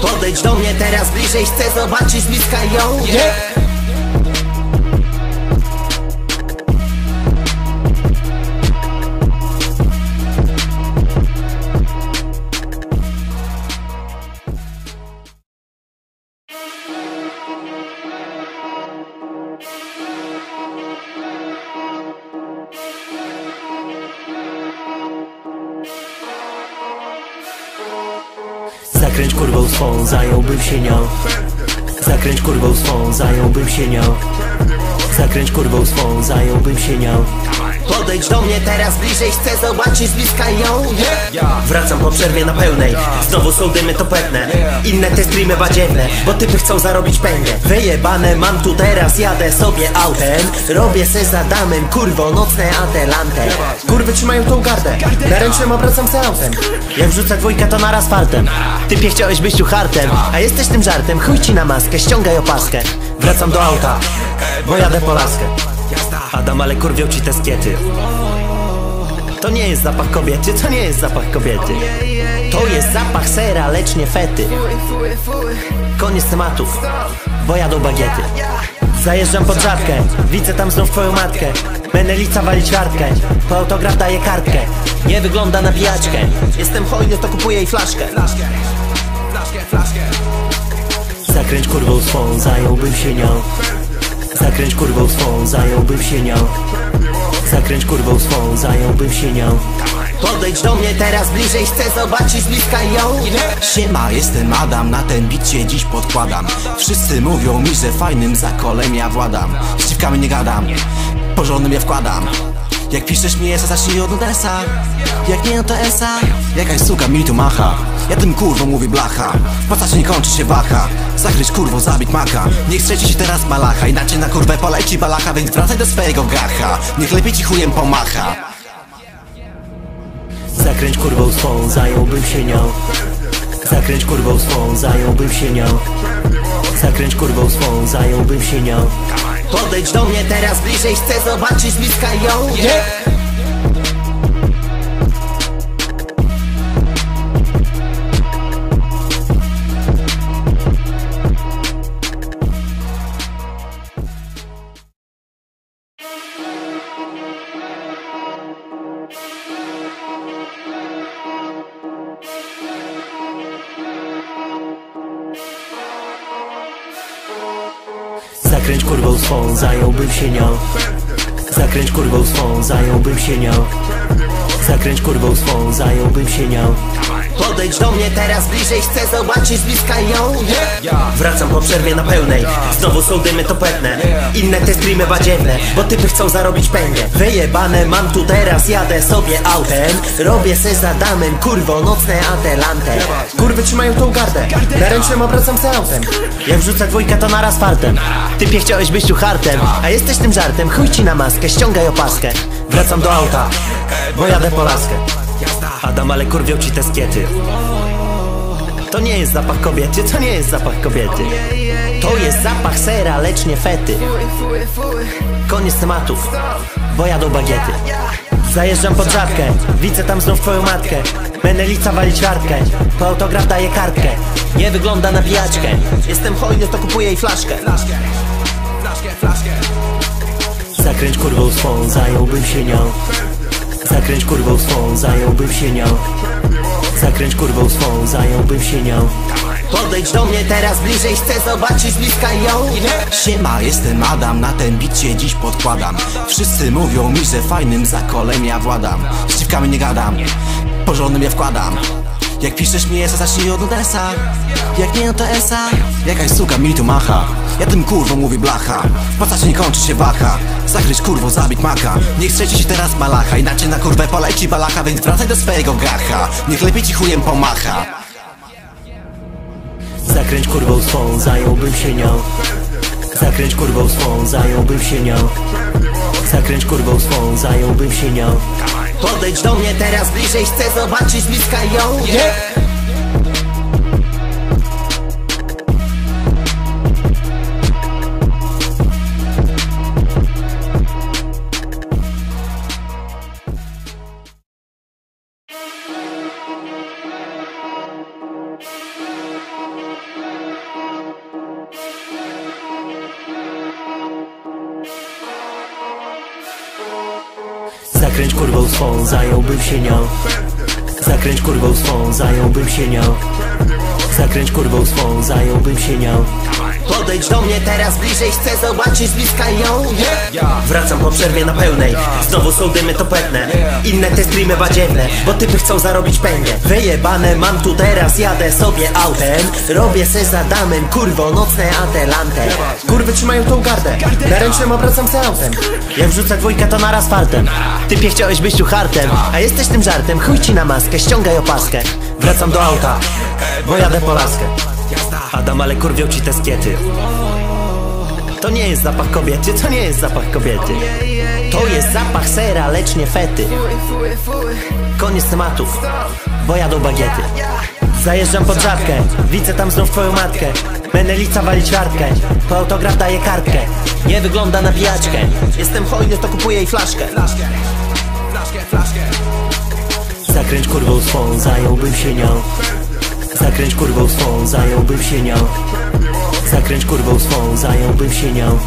Podejdź do mnie teraz bliżej, chcę zobaczyć bliska ją Zakręć kurwą swą, zająłbym się nią. Zakręć kurwą swą, zająłbym się nią Zakręć kurwą swą, zająłbym się nią. Podejdź do mnie teraz bliżej, chcę zobaczyć bliska ją. Wracam po przerwie na pełnej. Znowu są dymy to pewne. Inne te streamy badziewne Bo typy chcą zarobić pęgę. Wyjebane mam tu teraz, jadę sobie autem. Robię se za damem, kurwo, nocne adelante Kurwy trzymają tą gardę. Na ręcznym obracam se autem. Jak wrzucę dwójkę to naraz fartem. Typie chciałeś być tu hartem. A jesteś tym żartem, chuj ci na maskę Ściągaj opaskę Wracam do auta Bo jadę po laskę. Adam, ale kurwią ci te skiety. To nie jest zapach kobiety, to nie jest zapach kobiety. To jest zapach sera, lecz nie fety. Koniec tematów, bo jadą bagiety. Zajeżdżam pod żabkę, widzę tam znów twoją matkę. Menelica wali ćwiartkę, po autograf daje kartkę. Nie wygląda na pijaczkę. Jestem hojny, to kupuję jej flaszkę Zakręć kurwą swą, zająłbym się nią. Zakręć kurwą swą, zająłbym się nią. Zakręć kurwą swą, zająłbym się nią. Podejdź do mnie teraz bliżej, chcę zobaczyć z bliska ją. Siema, jestem Adam, na ten bit się dziś podkładam. Wszyscy mówią mi, że fajnym zakolem ja władam. Z dziwkami nie gadam, porządnym ja wkładam. Jak piszesz mi esa, zacznij od Odessa Jak nie, no to esa Jakaś suka mi tu macha Ja tym kurwą mówi blacha. W nie kończy się waha Zakryć kurwą, zabić maka. Niech strzeci się teraz malacha. Inaczej na kurwę poleci balacha Więc wracaj do swojego gacha Niech lepiej ci chujem pomacha. Zakręć kurwą swą, zająłbym się nią. Zakręć kurwą swą, zająłbym się nią. Zakręć kurwą swą, zająłbym się nią. Podejdź do mnie teraz bliżej, chcę zobaczyć bliska ją. Zakręć zająłbym się nią Zakręć kurwą swą, zająłbym się nią. Zakręć kurwą swą, zająłbym się nią Podejdź do mnie teraz bliżej, chcę zobaczyć bliska ją. Wracam po przerwie na pełnej. Znowu są dymy to pewne Inne te streamy badziewne Bo typy chcą zarobić pęgę. Wyjebane mam tu teraz, jadę sobie autem. Robię se za damem, kurwo, nocne adelante. Kurwy trzymają tą gardę. Na ręcznym obracam se autem. Jak wrzucę dwójkę to naraz fartem. Typie chciałeś być tu hartem A jesteś tym żartem, chuj ci na maskę Ściągaj opaskę. Wracam do auta Bo jadę po laskę Adam, ale kurwią ci te skiety. To nie jest zapach kobiety, to nie jest zapach kobiety. To jest zapach sera, lecz nie fety. Koniec tematów, bo jadą bagiety. Zajeżdżam pod żabkę, widzę tam znów twoją matkę. Menelica wali ćwiartkę, po autograf daje kartkę. Nie wygląda na pijaczkę. Jestem hojny, to kupuję jej flaszkę. Zakręć kurwą swą, zająłbym się nią Zakręć kurwą swą, zająłbym się nią. Zakręć kurwą swą, zająłbym się nią. Podejdź do mnie teraz bliżej, chcę zobaczyć bliska ją. Siema, jestem Adam, na ten bit się dziś podkładam. Wszyscy mówią mi, że fajnym zakolem ja władam. Z dziwkami nie gadam, porządnym ja wkładam Jak piszesz mi esa, zacznij od Odessa Jak nie, no to esa Jakaś suka mi tu macha. Ja tym kurwą mówię blacha. W postaci nie kończy się waha? Zakryć kurwo, zabić maka. Niech strzeci się teraz malacha. Inaczej na kurwę poleci balacha Więc wracaj do swojego gacha Niech lepiej ci chujem pomacha. Zakręć kurwą swą, zająłbym się nią. Zakręć kurwą swą, zająłbym się nią Zakręć kurwą swą, zająłbym się nią. Podejdź do mnie teraz bliżej, chcę zobaczyć bliska ją. Zakręć się nią. Zakręć kurwą swą, zająłbym się nią Zakręć kurwą swą, zająłbym się nią. Podejdź do mnie teraz bliżej, chcę zobaczyć bliska ją. Wracam po przerwie na pełnej. Znowu są dymy to pewne. Inne te streamy badziewne Bo typy chcą zarobić pęgę. Wyjebane mam tu teraz, jadę sobie autem. Robię se za damem, kurwo, nocne adelante Kurwy trzymają tą gardę. Na ręcznym obracam se autem. Jak wrzucę dwójkę to naraz fartem. Typie chciałeś być tu hartem. A jesteś tym żartem, chuj ci na maskę Ściągaj opaskę Wracam do auta Bo jadę po laskę. Adam, ale kurwią ci te skiety. To nie jest zapach kobiety, to nie jest zapach kobiety. To jest zapach sera, lecz nie fety. Koniec tematów, bo jadą bagiety. Zajeżdżam pod żabkę, widzę tam znów twoją matkę. Menelica wali ćwiartkę, po autograf daje kartkę. Nie wygląda na pijaczkę. Jestem hojny, to kupuję jej flaszkę Zakręć kurwą swą, zająłbym się nią. Zakręć kurwą swą, zająłbym się nią. Zakręć kurwą swą, zająłbym się nią.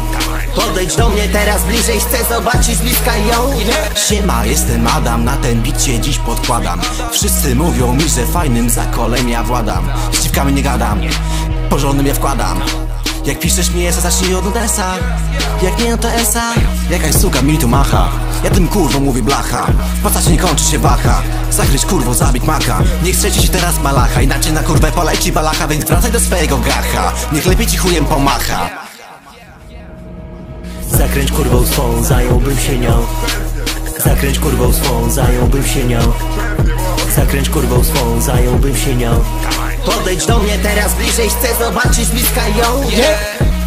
Podejdź do mnie teraz bliżej, chcę zobaczyć bliska ją. Siema, jestem Adam, na ten bit się dziś podkładam. Wszyscy mówią mi, że fajnym zakolem ja władam. Z dziwkami nie gadam, porządnym ja wkładam Jak piszesz mi esa, zacznij od Odessa Jak nie, no to esa Jakaś suka mi tu macha. Ja tym kurwą mówię blacha. Postaci nie kończy się waha Zakryć kurwo, zabić maka. Niech się teraz malacha. Inaczej na kurwę poleci balacha Więc wracaj do swojego gacha Niech lepiej ci chujem pomacha. Zakręć kurwą swą, zająłbym się nią Zakręć kurwą swą, zająłbym się nią. Zakręć kurwą swą, zająłbym się nią. Podejdź do mnie teraz bliżej, chcę zobaczyć z bliska ją. Zakręć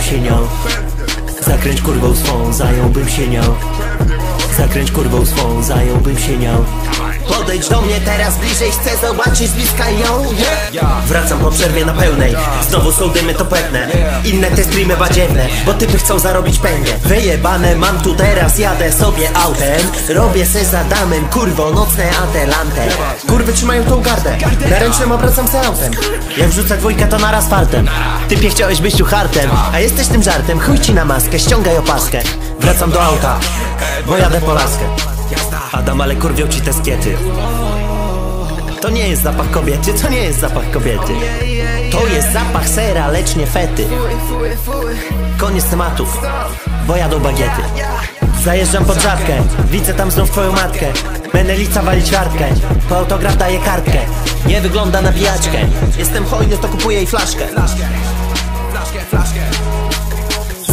zająłbym się nią Zakręć kurwą swą, zająłbym się nią. Zakręć kurwą swą, zająłbym się nią. Podejdź do mnie teraz bliżej, chcę zobaczyć z bliska ją. Wracam po przerwie na pełnej. Znowu są dymy to pewne. Inne te streamy badziewne Bo typy chcą zarobić pęgę. Wyjebane mam tu teraz, jadę sobie autem. Robię se za damem, kurwo, nocne adelante Kurwy trzymają tą gardę. Na ręcznym obracam se autem. Jak wrzucę dwójkę to naraz fartem. Typie chciałeś być tu hartem A jesteś tym żartem, chuj ci na maskę Ściągaj opaskę. Wracam do auta Bo jadę po laskę. Adam, ale kurwią ci te skiety. To nie jest zapach kobiety, to nie jest zapach kobiety. To jest zapach sera, lecz nie fety. Koniec tematów, bo jadą bagiety. Zajeżdżam pod żabkę, widzę tam znów twoją matkę. Menelica wali ćwiartkę, po autograf daje kartkę. Nie wygląda na pijaczkę. Jestem hojny, to kupuję jej flaszkę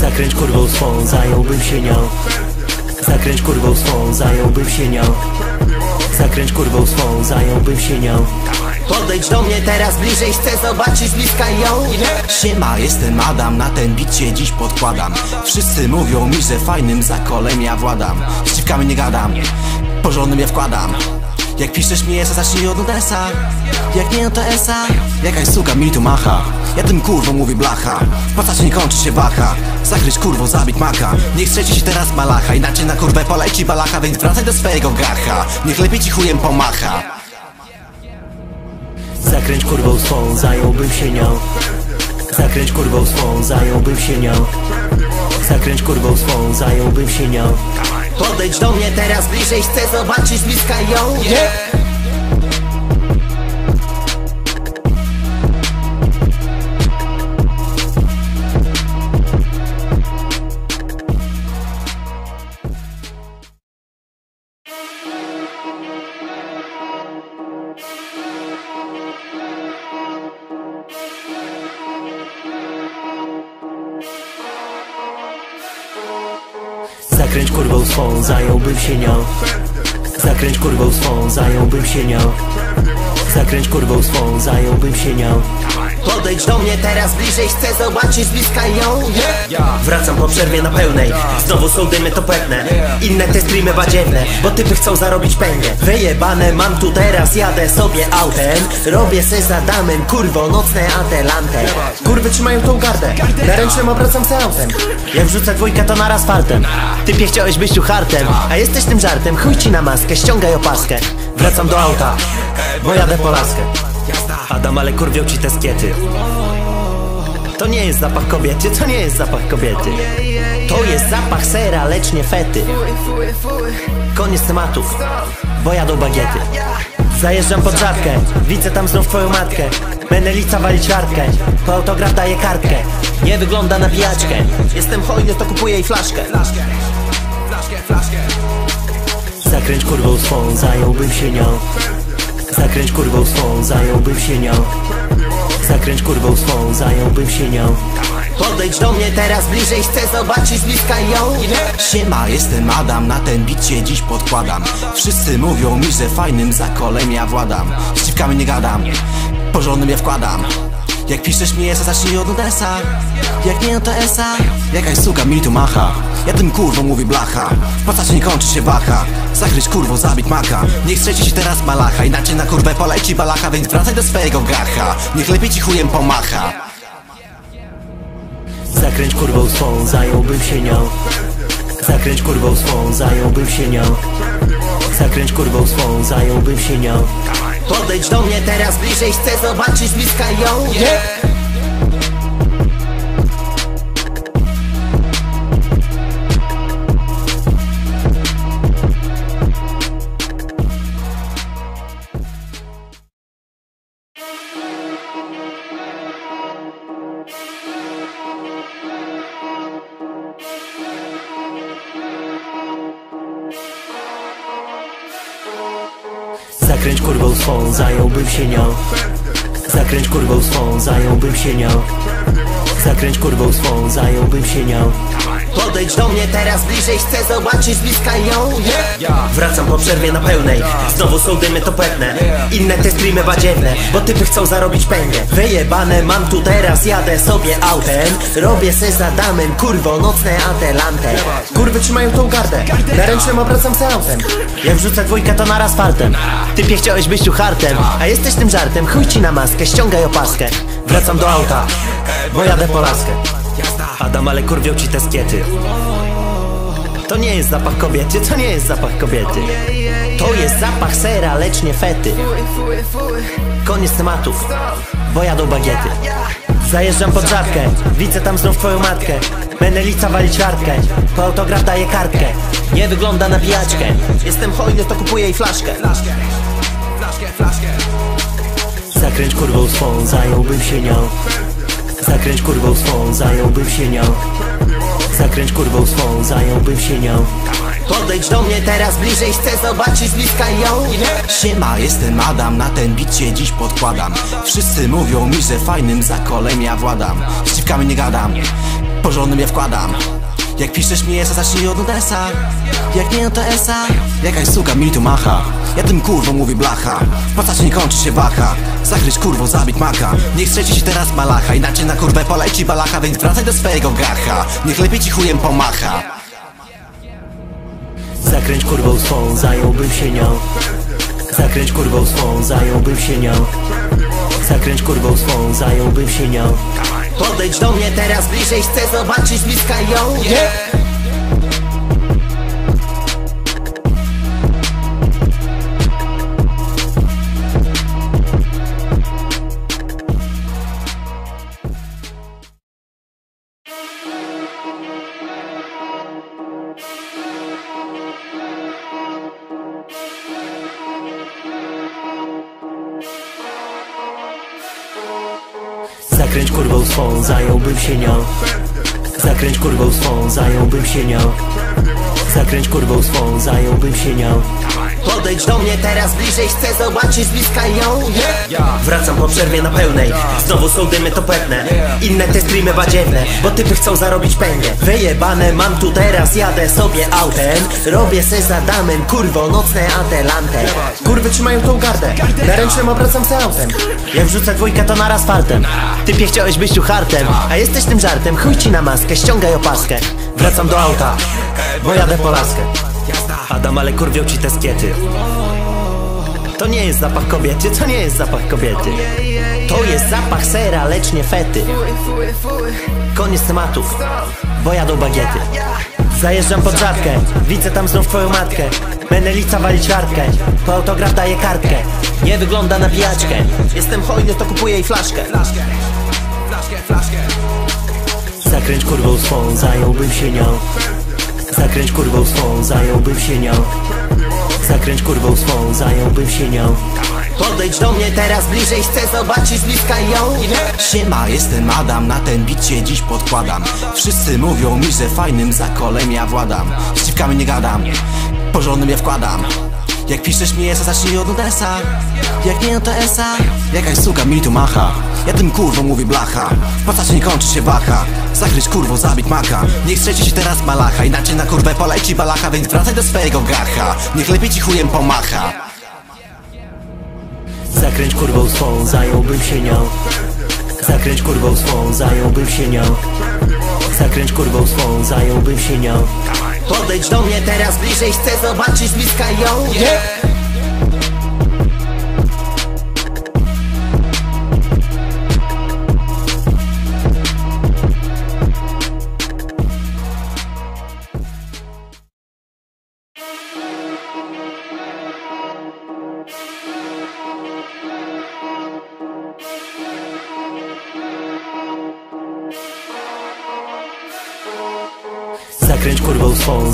Zakręć kurwą swą, zająłbym się nią. Zakręć kurwą swą, zająłbym się nią. Zakręć kurwą swą, zająłbym się nią. Podejdź do mnie teraz bliżej, chcę zobaczyć bliska ją. Siema, jestem Adam, na ten bit dziś podkładam. Wszyscy mówią mi, że fajnym zakolem ja władam. Z dziwkami nie gadam, porządnym ja wkładam. Jak piszesz mi esa, zacznij od Odessa Jak nie, no to esa Jakaś suka mi tu macha Ja tym kurwą mówię blacha. W pasacie nie kończy się waha Zakryć kurwą, zabić maka. Niech strzeci się teraz malacha. Inaczej na kurwę poleci balacha Więc wracaj do swojego gacha Niech lepiej ci chujem pomacha. Zakręć kurwą swą, zająłbym się nią. Zakręć kurwą swą, zająłbym się nią. Zakręć kurwą swą, zająłbym się nią. Podejdź do mnie teraz bliżej, chcę zobaczyć bliska ją. Zakręć zająłbym się nią. Zakręć kurwą swą, zająłbym się nią Zakręć kurwą swą, zająłbym się nią. Podejdź do mnie teraz bliżej, chcę zobaczyć z bliska ją. Wracam po przerwie na pełnej. Znowu są dymy to pewne. Inne te streamy badziewne Bo typy chcą zarobić pęgę. Wyjebane mam tu teraz, jadę sobie autem. Robię se za damem, kurwo, nocne adelante. Kurwy trzymają tą gardę. Na ręcznym obracam se autem. Jak wrzucę dwójkę to naraz fartem. Typie chciałeś być tu hartem. A jesteś tym żartem, chuj ci na maskę Ściągaj opaskę Wracam do auta Bo jadę po laskę. Adam, ale kurwią ci te skiety. To nie jest zapach kobiety, to nie jest zapach kobiety. To jest zapach sera, lecz nie fety. Koniec tematów, bo jadą bagiety. Zajeżdżam pod żabkę, widzę tam znów twoją matkę. Menelica wali ćwiartkę, po autograf daje kartkę. Nie wygląda na pijaczkę. Jestem hojny, to kupuję jej flaszkę Zakręć kurwą swą, zająłbym się nią. Zakręć kurwą swą, zająłbym się nią. Zakręć kurwą swą, zająłbym się nią. Podejdź do mnie teraz bliżej, chcę zobaczyć bliska ją. Siema, jestem Adam, na ten bit się dziś podkładam. Wszyscy mówią mi, że fajnym zakolem ja władam. Z dziwkami nie gadam, porządnym ja wkładam Jak piszesz mi esa, zacznij od Odessa Jak nie, no to esa Jakaś suka mi tu macha. Ja tym kurwą mówię blacha. W pasacie nie kończy się waha. Zakryć kurwą, zabić maka. Niech strzeci się teraz malacha Inaczej na kurwę poleci balacha Więc wracaj do swojego gacha Niech lepiej ci chujem pomacha. Zakręć kurwą swą, zająłbym się nią. Zakręć kurwą swą, zająłbym się nią Zakręć kurwą swą, zająłbym się nią. Podejdź do mnie teraz bliżej, chcę zobaczyć bliska ją. Zakręć swą, zająłbym się nią. Zakręć kurwą swą, zająłbym się nią. Zakręć kurwą swą, zająłbym się nią Podejdź do mnie teraz bliżej, chcę zobaczyć bliska ją. Yeah. Wracam po przerwie na pełnej. Znowu są dymy to pewne. Inne te streamy badziewne Bo typy chcą zarobić pęgę. Wyjebane mam tu teraz, jadę sobie autem. Robię se za damem, kurwo, nocne adelante. Kurwy trzymają tą gardę. Na ręcznym obracam se autem. Jak wrzucę dwójkę to naraz fartem. Typie chciałeś być tu hartem A jesteś tym żartem, chuj ci na maskę, ściągaj opaskę. Wracam do auta, bo jadę po laskę Adam, ale kurwią ci te skiety. To nie jest zapach kobiety, to nie jest zapach kobiety. To jest zapach sera, lecz nie fety. Koniec tematów, bo jadą bagiety. Zajeżdżam pod żabkę, widzę tam znów twoją matkę. Menelica wali ćwiartkę, po autograf daje kartkę. Nie wygląda na pijaczkę. Jestem hojny, to kupuję jej flaszkę. Zakręć kurwą swą, zająłbym się nią Zakręć kurwą swą, zająłbym się nią. Zakręć kurwą swą, zająłbym się nią. Podejdź do mnie teraz bliżej, chcę zobaczyć bliska ją. Siema, jestem Adam, na ten bit się dziś podkładam. Wszyscy mówią mi, że fajnym zakolem ja władam. Z dziwkami nie gadam, porządnym ja wkładam. Jak piszesz mi esa, zacznij od Odessa Jak nie, no to esa Jakaś suka mi tu macha Ja tym kurwą mówię blacha. W postaci nie kończy się waha Zakryć kurwą, zabić maka. Niech strzeci się teraz malacha. Inaczej na kurwę poleci balacha Więc wracaj do swojego gacha Niech lepiej ci chujem pomacha. Zakręć kurwą swą, zająłbym się nią. Zakręć kurwą swą, zająłbym się nią. Zakręć kurwą swą, zająłbym się nią. Podejdź do mnie teraz bliżej, chcę zobaczyć bliska ją. Yeah. Zająłbym się nią Zakręć kurwą swą, zająłbym się nią. Zakręć kurwą swą, zająłbym się nią. Podejdź do mnie teraz bliżej, chcę zobaczyć bliska ją. Yeah. Wracam po przerwie na pełnej. Znowu są dymy to pewne Inne te streamy badziewne Bo typy chcą zarobić pęgę. Wyjebane mam tu teraz, jadę sobie autem. Robię se za damem, kurwo, nocne adelante. Kurwy trzymają tą gardę. Na ręcznym obracam se autem. Jak wrzucę dwójkę to naraz fartem. Typie chciałeś być tu hartem A jesteś tym żartem, chuj ci na maskę, ściągaj opaskę. Wracam do auta, bo jadę po laskę. Adam, ale kurwią ci te skiety. To nie jest zapach kobiety, to nie jest zapach kobiety. To jest zapach sera, lecz nie fety. Koniec tematów, bo jadą bagiety. Zajeżdżam pod żabkę, widzę tam znów twoją matkę. Menelica wali ćwiartkę, po autograf daje kartkę. Nie wygląda na pijaczkę. Jestem hojny, to kupuję jej flaszkę Zakręć kurwą swą, zająłbym się nią. Zakręć kurwą swą, zająłbym się nią. Zakręć kurwą swą, zająłbym się nią. Podejdź do mnie teraz bliżej, chcę zobaczyć bliska ją. Siema, jestem Adam, na ten bit się dziś podkładam. Wszyscy mówią mi, że fajnym zakolem ja władam. Z dziwkami nie gadam, porządnym ja wkładam. Jak piszesz mi esa, zacznij od Odessa Jak nie, no to esa Jakaś suka mi tu macha Ja tym kurwą mówię blacha. W nie kończy się waha Zakryć kurwą, zabić maka Niech strzeci się teraz malacha. Inaczej na kurwę poleci balacha Więc wracaj do swojego gacha Niech lepiej ci chujem pomacha. Zakręć kurwą swą, zająłbym się nią. Zakręć kurwą swą, zająłbym się nią. Zakręć kurwą swą, zająłbym się nią. Podejdź do mnie teraz bliżej, chcę zobaczyć bliska ją. Yeah.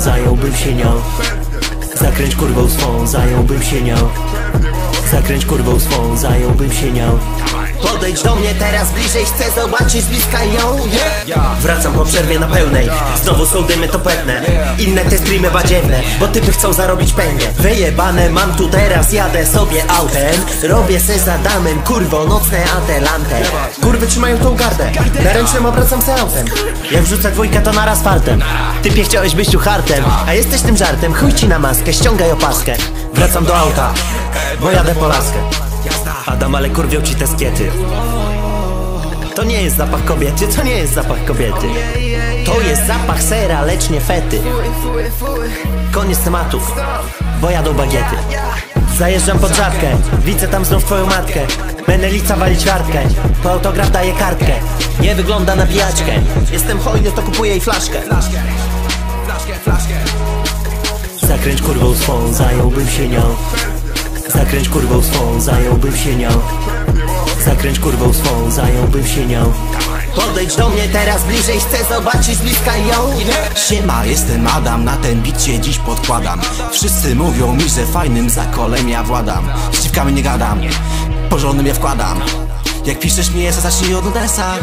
Zająłbym się nią. Zakręć kurwą swą, zająłbym się nią. Zakręć kurwą swą, zająłbym się nią Podejdź do mnie teraz bliżej, chcę zobaczyć z bliska ją. Yeah. Wracam po przerwie na pełnej. Znowu są dymy to pewne. Inne te streamy badziewne Bo typy chcą zarobić pęgę. Wyjebane mam tu teraz, jadę sobie autem. Robię se za damem, kurwo, nocne adelante Kurwy trzymają tą gardę. Na ręcznym obracam se autem. Jak wrzucę dwójkę to naraz fartem. Typie chciałeś być tu hartem A jesteś tym żartem, chuj ci na maskę, ściągaj opaskę. Wracam do auta, bo jadę po laskę Adam, ale kurwią ci te skiety. To nie jest zapach kobiety, to nie jest zapach kobiety. To jest zapach sera, lecz nie fety. Koniec tematów, bo jadą bagiety. Zajeżdżam pod żabkę, widzę tam znów twoją matkę. Menelica wali ćwiartkę, po autograf daje kartkę. Nie wygląda na pijaczkę. Jestem hojny, to kupuję jej flaszkę. Zakręć kurwą swą, zająłbym się nią Zakręć kurwą swą, zająłbym się nią. Zakręć kurwą swą, zająłbym się nią. Podejdź do mnie teraz bliżej, chcę zobaczyć bliska ją. Siema, jestem Adam, na ten bit się dziś podkładam. Wszyscy mówią mi, że fajnym zakolem ja władam. Z dziwkami nie gadam, porządnym ja wkładam jak piszesz mi esa, zacznij od Odessa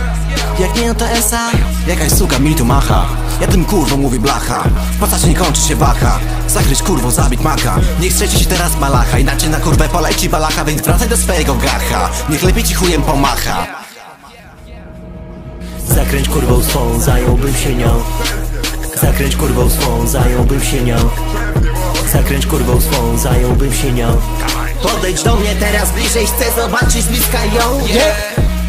Jak nie, no to esa Jakaś suka mi tu macha. Ja tym kurwą mówi blacha. W postaci nie kończy się waha. Zakryć kurwo, zabić maka. Niech strzeci się teraz malacha. Inaczej na kurwę poleci balacha Więc wracaj do swojego gacha Niech lepiej ci chujem pomacha. Zakręć kurwą swą, zająłbym się nią Zakręć kurwą swą, zająłbym się nią. Zakręć kurwą swą, zająłbym się nią. Podejdź do mnie teraz bliżej, chcę zobaczyć z bliska ją. Yeah.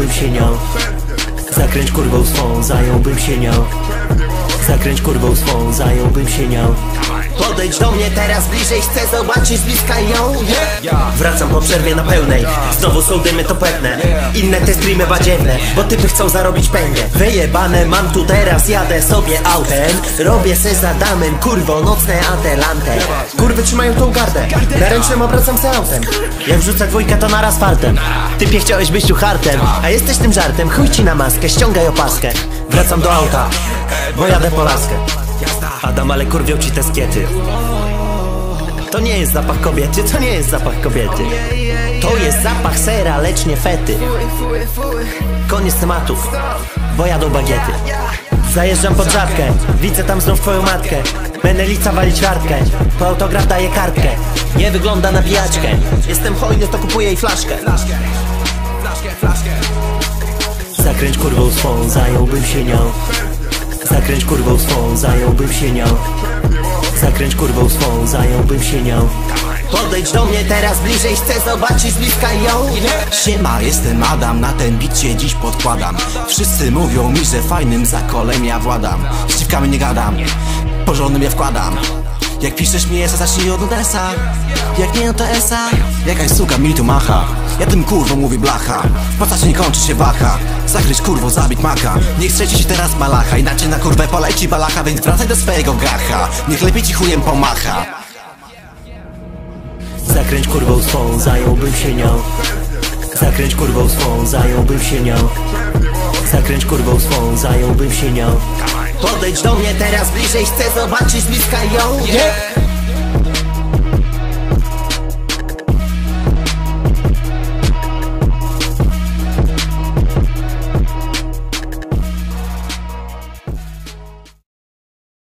Swą, zająłbym się nią Zakręć kurwą swą, zająłbym się nią. Zakręć kurwą swą, zająłbym się nią. Podejdź do mnie teraz bliżej, chcę zobaczyć z bliska ją. Yeah. Wracam po przerwie na pełnej. Znowu są dymy to pewne. Inne te streamy badziewne Bo typy chcą zarobić pęgę. Wyjebane mam tu teraz, jadę sobie autem. Robię se za damem, kurwo, nocne adelante Kurwy trzymają tą gardę. Na ręcznym obracam se autem. Jak wrzucę dwójkę to naraz fartem. Typie chciałeś być tu hartem A jesteś tym żartem, chuj ci na maskę, ściągaj opaskę. Wracam do auta, bo jadę po laskę. Adam, ale kurwią ci te skiety. To nie jest zapach kobiety, to nie jest zapach kobiety. To jest zapach sera, lecz nie fety. Koniec tematów, bo jadą bagiety. Zajeżdżam pod żabkę, widzę tam znów twoją matkę. Menelica wali ćwiartkę, po autograf daje kartkę. Nie wygląda na pijaczkę. Jestem hojny, to kupuję jej flaszkę Zakręć kurwą swą, zająłbym się nią. Zakręć kurwą swą, zająłbym się nią. Zakręć kurwą swą, zająłbym się nią. Podejdź do mnie teraz bliżej, chcę zobaczyć z bliska ją. Siema, jestem Adam, na ten bit się dziś podkładam. Wszyscy mówią mi, że fajnym zakolem ja władam. Z dziwkami nie gadam, porządnym ja wkładam jak piszesz mi esa, zacznij od Odessa Jak nie, no to esa Jakaś suka mi tu macha. Ja tym kurwo mówi blacha. W nie kończy się waha? Zakryć kurwo, zabić maka. Niech strzeci się teraz malacha. Inaczej na kurwę poleci balacha Więc wracaj do swojego gacha Niech lepiej ci chujem pomacha. Zakręć kurwą swą, zająłbym się nią. Zakręć kurwą swą, zająłbym się nią Zakręć kurwą swą, zająłbym się nią Podejdź do mnie teraz bliżej, chcę zobaczyć bliska ją yeah.